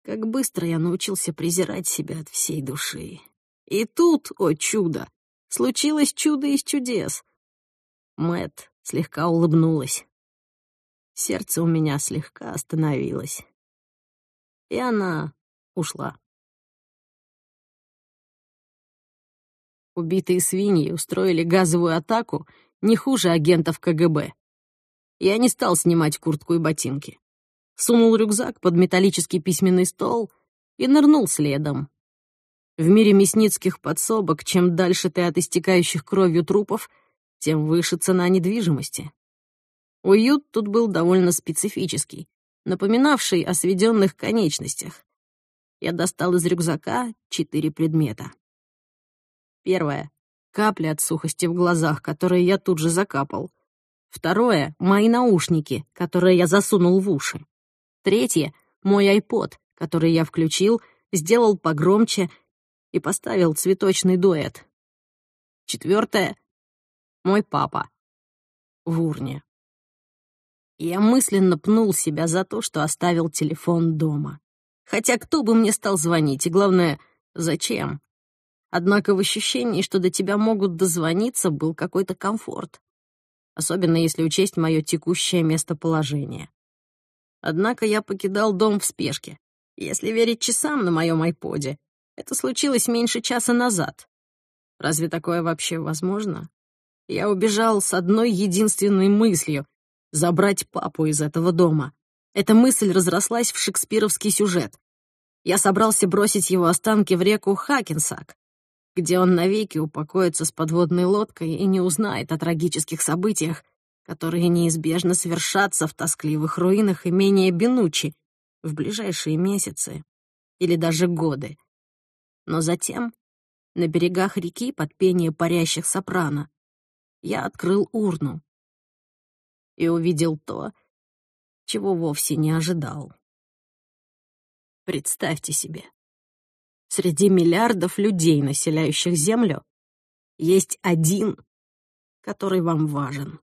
Как быстро я научился презирать себя от всей души. И тут, о чудо, случилось чудо из чудес. Мэт слегка улыбнулась. Сердце у меня слегка остановилось. И она ушла. Убитые свиньи устроили газовую атаку не хуже агентов КГБ. Я не стал снимать куртку и ботинки сунул рюкзак под металлический письменный стол и нырнул следом. В мире мясницких подсобок, чем дальше ты от истекающих кровью трупов, тем выше цена недвижимости. Уют тут был довольно специфический, напоминавший о сведенных конечностях. Я достал из рюкзака четыре предмета. Первое — капли от сухости в глазах, которые я тут же закапал. Второе — мои наушники, которые я засунул в уши. Третье — мой айпод, который я включил, сделал погромче и поставил цветочный дуэт. Четвертое — мой папа в урне. Я мысленно пнул себя за то, что оставил телефон дома. Хотя кто бы мне стал звонить, и главное, зачем? Однако в ощущении, что до тебя могут дозвониться, был какой-то комфорт. Особенно если учесть мое текущее местоположение. Однако я покидал дом в спешке. Если верить часам на моем айподе, это случилось меньше часа назад. Разве такое вообще возможно? Я убежал с одной единственной мыслью — забрать папу из этого дома. Эта мысль разрослась в шекспировский сюжет. Я собрался бросить его останки в реку Хакенсак, где он навеки упокоится с подводной лодкой и не узнает о трагических событиях, которые неизбежно совершатся в тоскливых руинах имения Бенучи в ближайшие месяцы или даже годы. Но затем, на берегах реки под пение парящих сопрано, я открыл урну и увидел то, чего вовсе не ожидал. Представьте себе, среди миллиардов людей, населяющих Землю, есть один, который вам важен.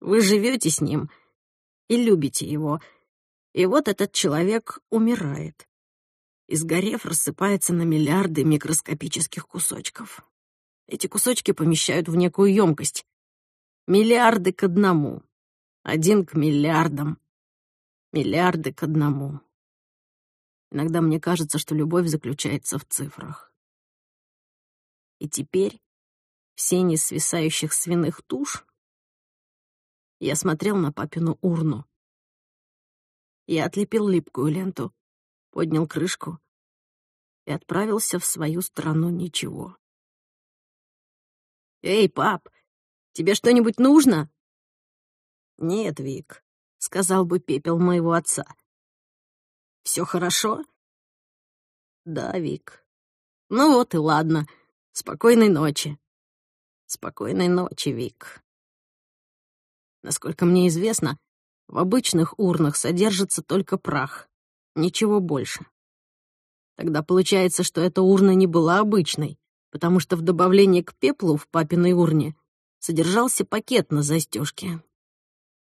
Вы живете с ним и любите его. И вот этот человек умирает. И сгорев, рассыпается на миллиарды микроскопических кусочков. Эти кусочки помещают в некую емкость. Миллиарды к одному. Один к миллиардам. Миллиарды к одному. Иногда мне кажется, что любовь заключается в цифрах. И теперь в сене свисающих свиных туш я смотрел на папину урну. Я отлепил липкую ленту, поднял крышку и отправился в свою страну ничего. «Эй, пап, тебе что-нибудь нужно?» «Нет, Вик», — сказал бы пепел моего отца. «Все хорошо?» «Да, Вик. Ну вот и ладно. Спокойной ночи». «Спокойной ночи, Вик». Насколько мне известно, в обычных урнах содержится только прах, ничего больше. Тогда получается, что эта урна не была обычной, потому что в добавлении к пеплу в папиной урне содержался пакет на застежке.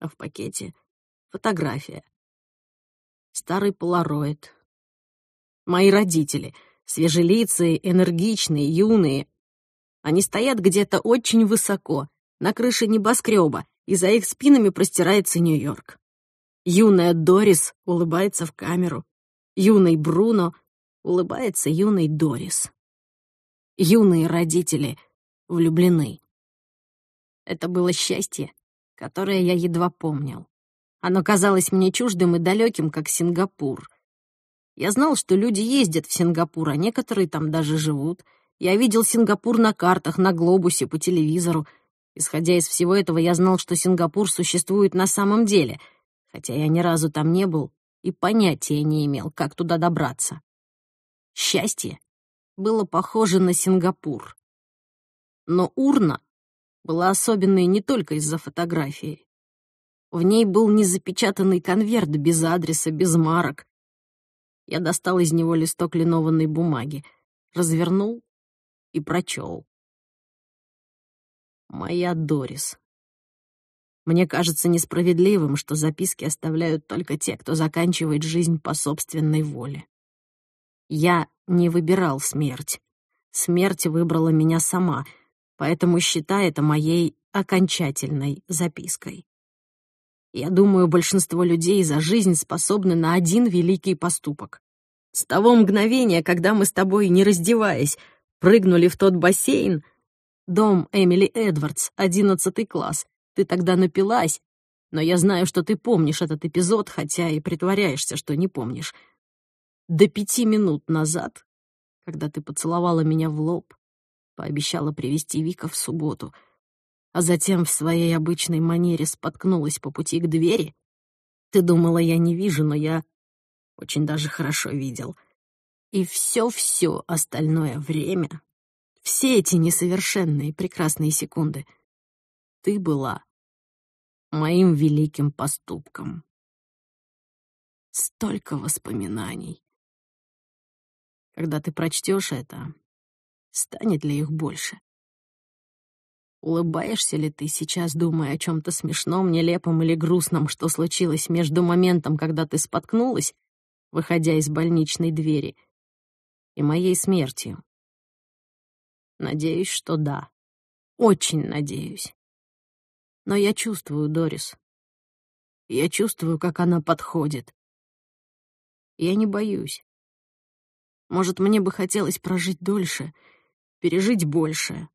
А в пакете — фотография. Старый полароид. Мои родители, свежелицые, энергичные, юные. Они стоят где-то очень высоко, на крыше небоскреба, и за их спинами простирается Нью-Йорк. Юная Дорис улыбается в камеру. Юный Бруно улыбается юной Дорис. Юные родители влюблены. Это было счастье, которое я едва помнил. Оно казалось мне чуждым и далеким, как Сингапур. Я знал, что люди ездят в Сингапур, а некоторые там даже живут. Я видел Сингапур на картах, на глобусе, по телевизору — Исходя из всего этого, я знал, что Сингапур существует на самом деле, хотя я ни разу там не был и понятия не имел, как туда добраться. Счастье было похоже на Сингапур. Но урна была особенной не только из-за фотографии. В ней был незапечатанный конверт без адреса, без марок. Я достал из него листок линованной бумаги, развернул и прочел моя Дорис. Мне кажется несправедливым, что записки оставляют только те, кто заканчивает жизнь по собственной воле. Я не выбирал смерть. Смерть выбрала меня сама, поэтому считай это моей окончательной запиской. Я думаю, большинство людей за жизнь способны на один великий поступок. С того мгновения, когда мы с тобой, не раздеваясь, прыгнули в тот бассейн, Дом Эмили Эдвардс, одиннадцатый класс. Ты тогда напилась, но я знаю, что ты помнишь этот эпизод, хотя и притворяешься, что не помнишь. До пяти минут назад, когда ты поцеловала меня в лоб, пообещала привести Вика в субботу, а затем в своей обычной манере споткнулась по пути к двери, ты думала, я не вижу, но я очень даже хорошо видел. И все-все остальное время все эти несовершенные прекрасные секунды. Ты была моим великим поступком. Столько воспоминаний. Когда ты прочтешь это, станет ли их больше? Улыбаешься ли ты сейчас, думая о чем-то смешном, нелепом или грустном, что случилось между моментом, когда ты споткнулась, выходя из больничной двери, и моей смертью? Надеюсь, что да. Очень надеюсь. Но я чувствую Дорис. Я чувствую, как она подходит. Я не боюсь. Может, мне бы хотелось прожить дольше, пережить больше.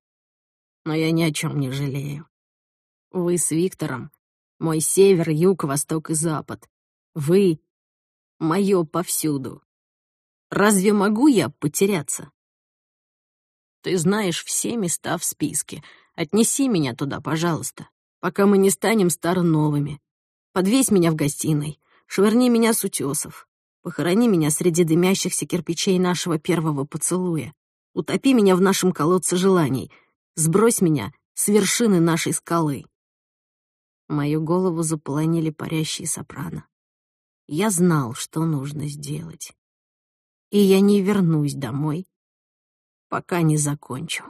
Но я ни о чем не жалею. Вы с Виктором — мой север, юг, восток и запад. Вы — мое повсюду. Разве могу я потеряться? Ты знаешь все места в списке. Отнеси меня туда, пожалуйста, пока мы не станем старо-новыми. Подвесь меня в гостиной, швырни меня с утесов, похорони меня среди дымящихся кирпичей нашего первого поцелуя, утопи меня в нашем колодце желаний, сбрось меня с вершины нашей скалы. Мою голову заполонили парящие сопрано. Я знал, что нужно сделать. И я не вернусь домой, пока не закончу.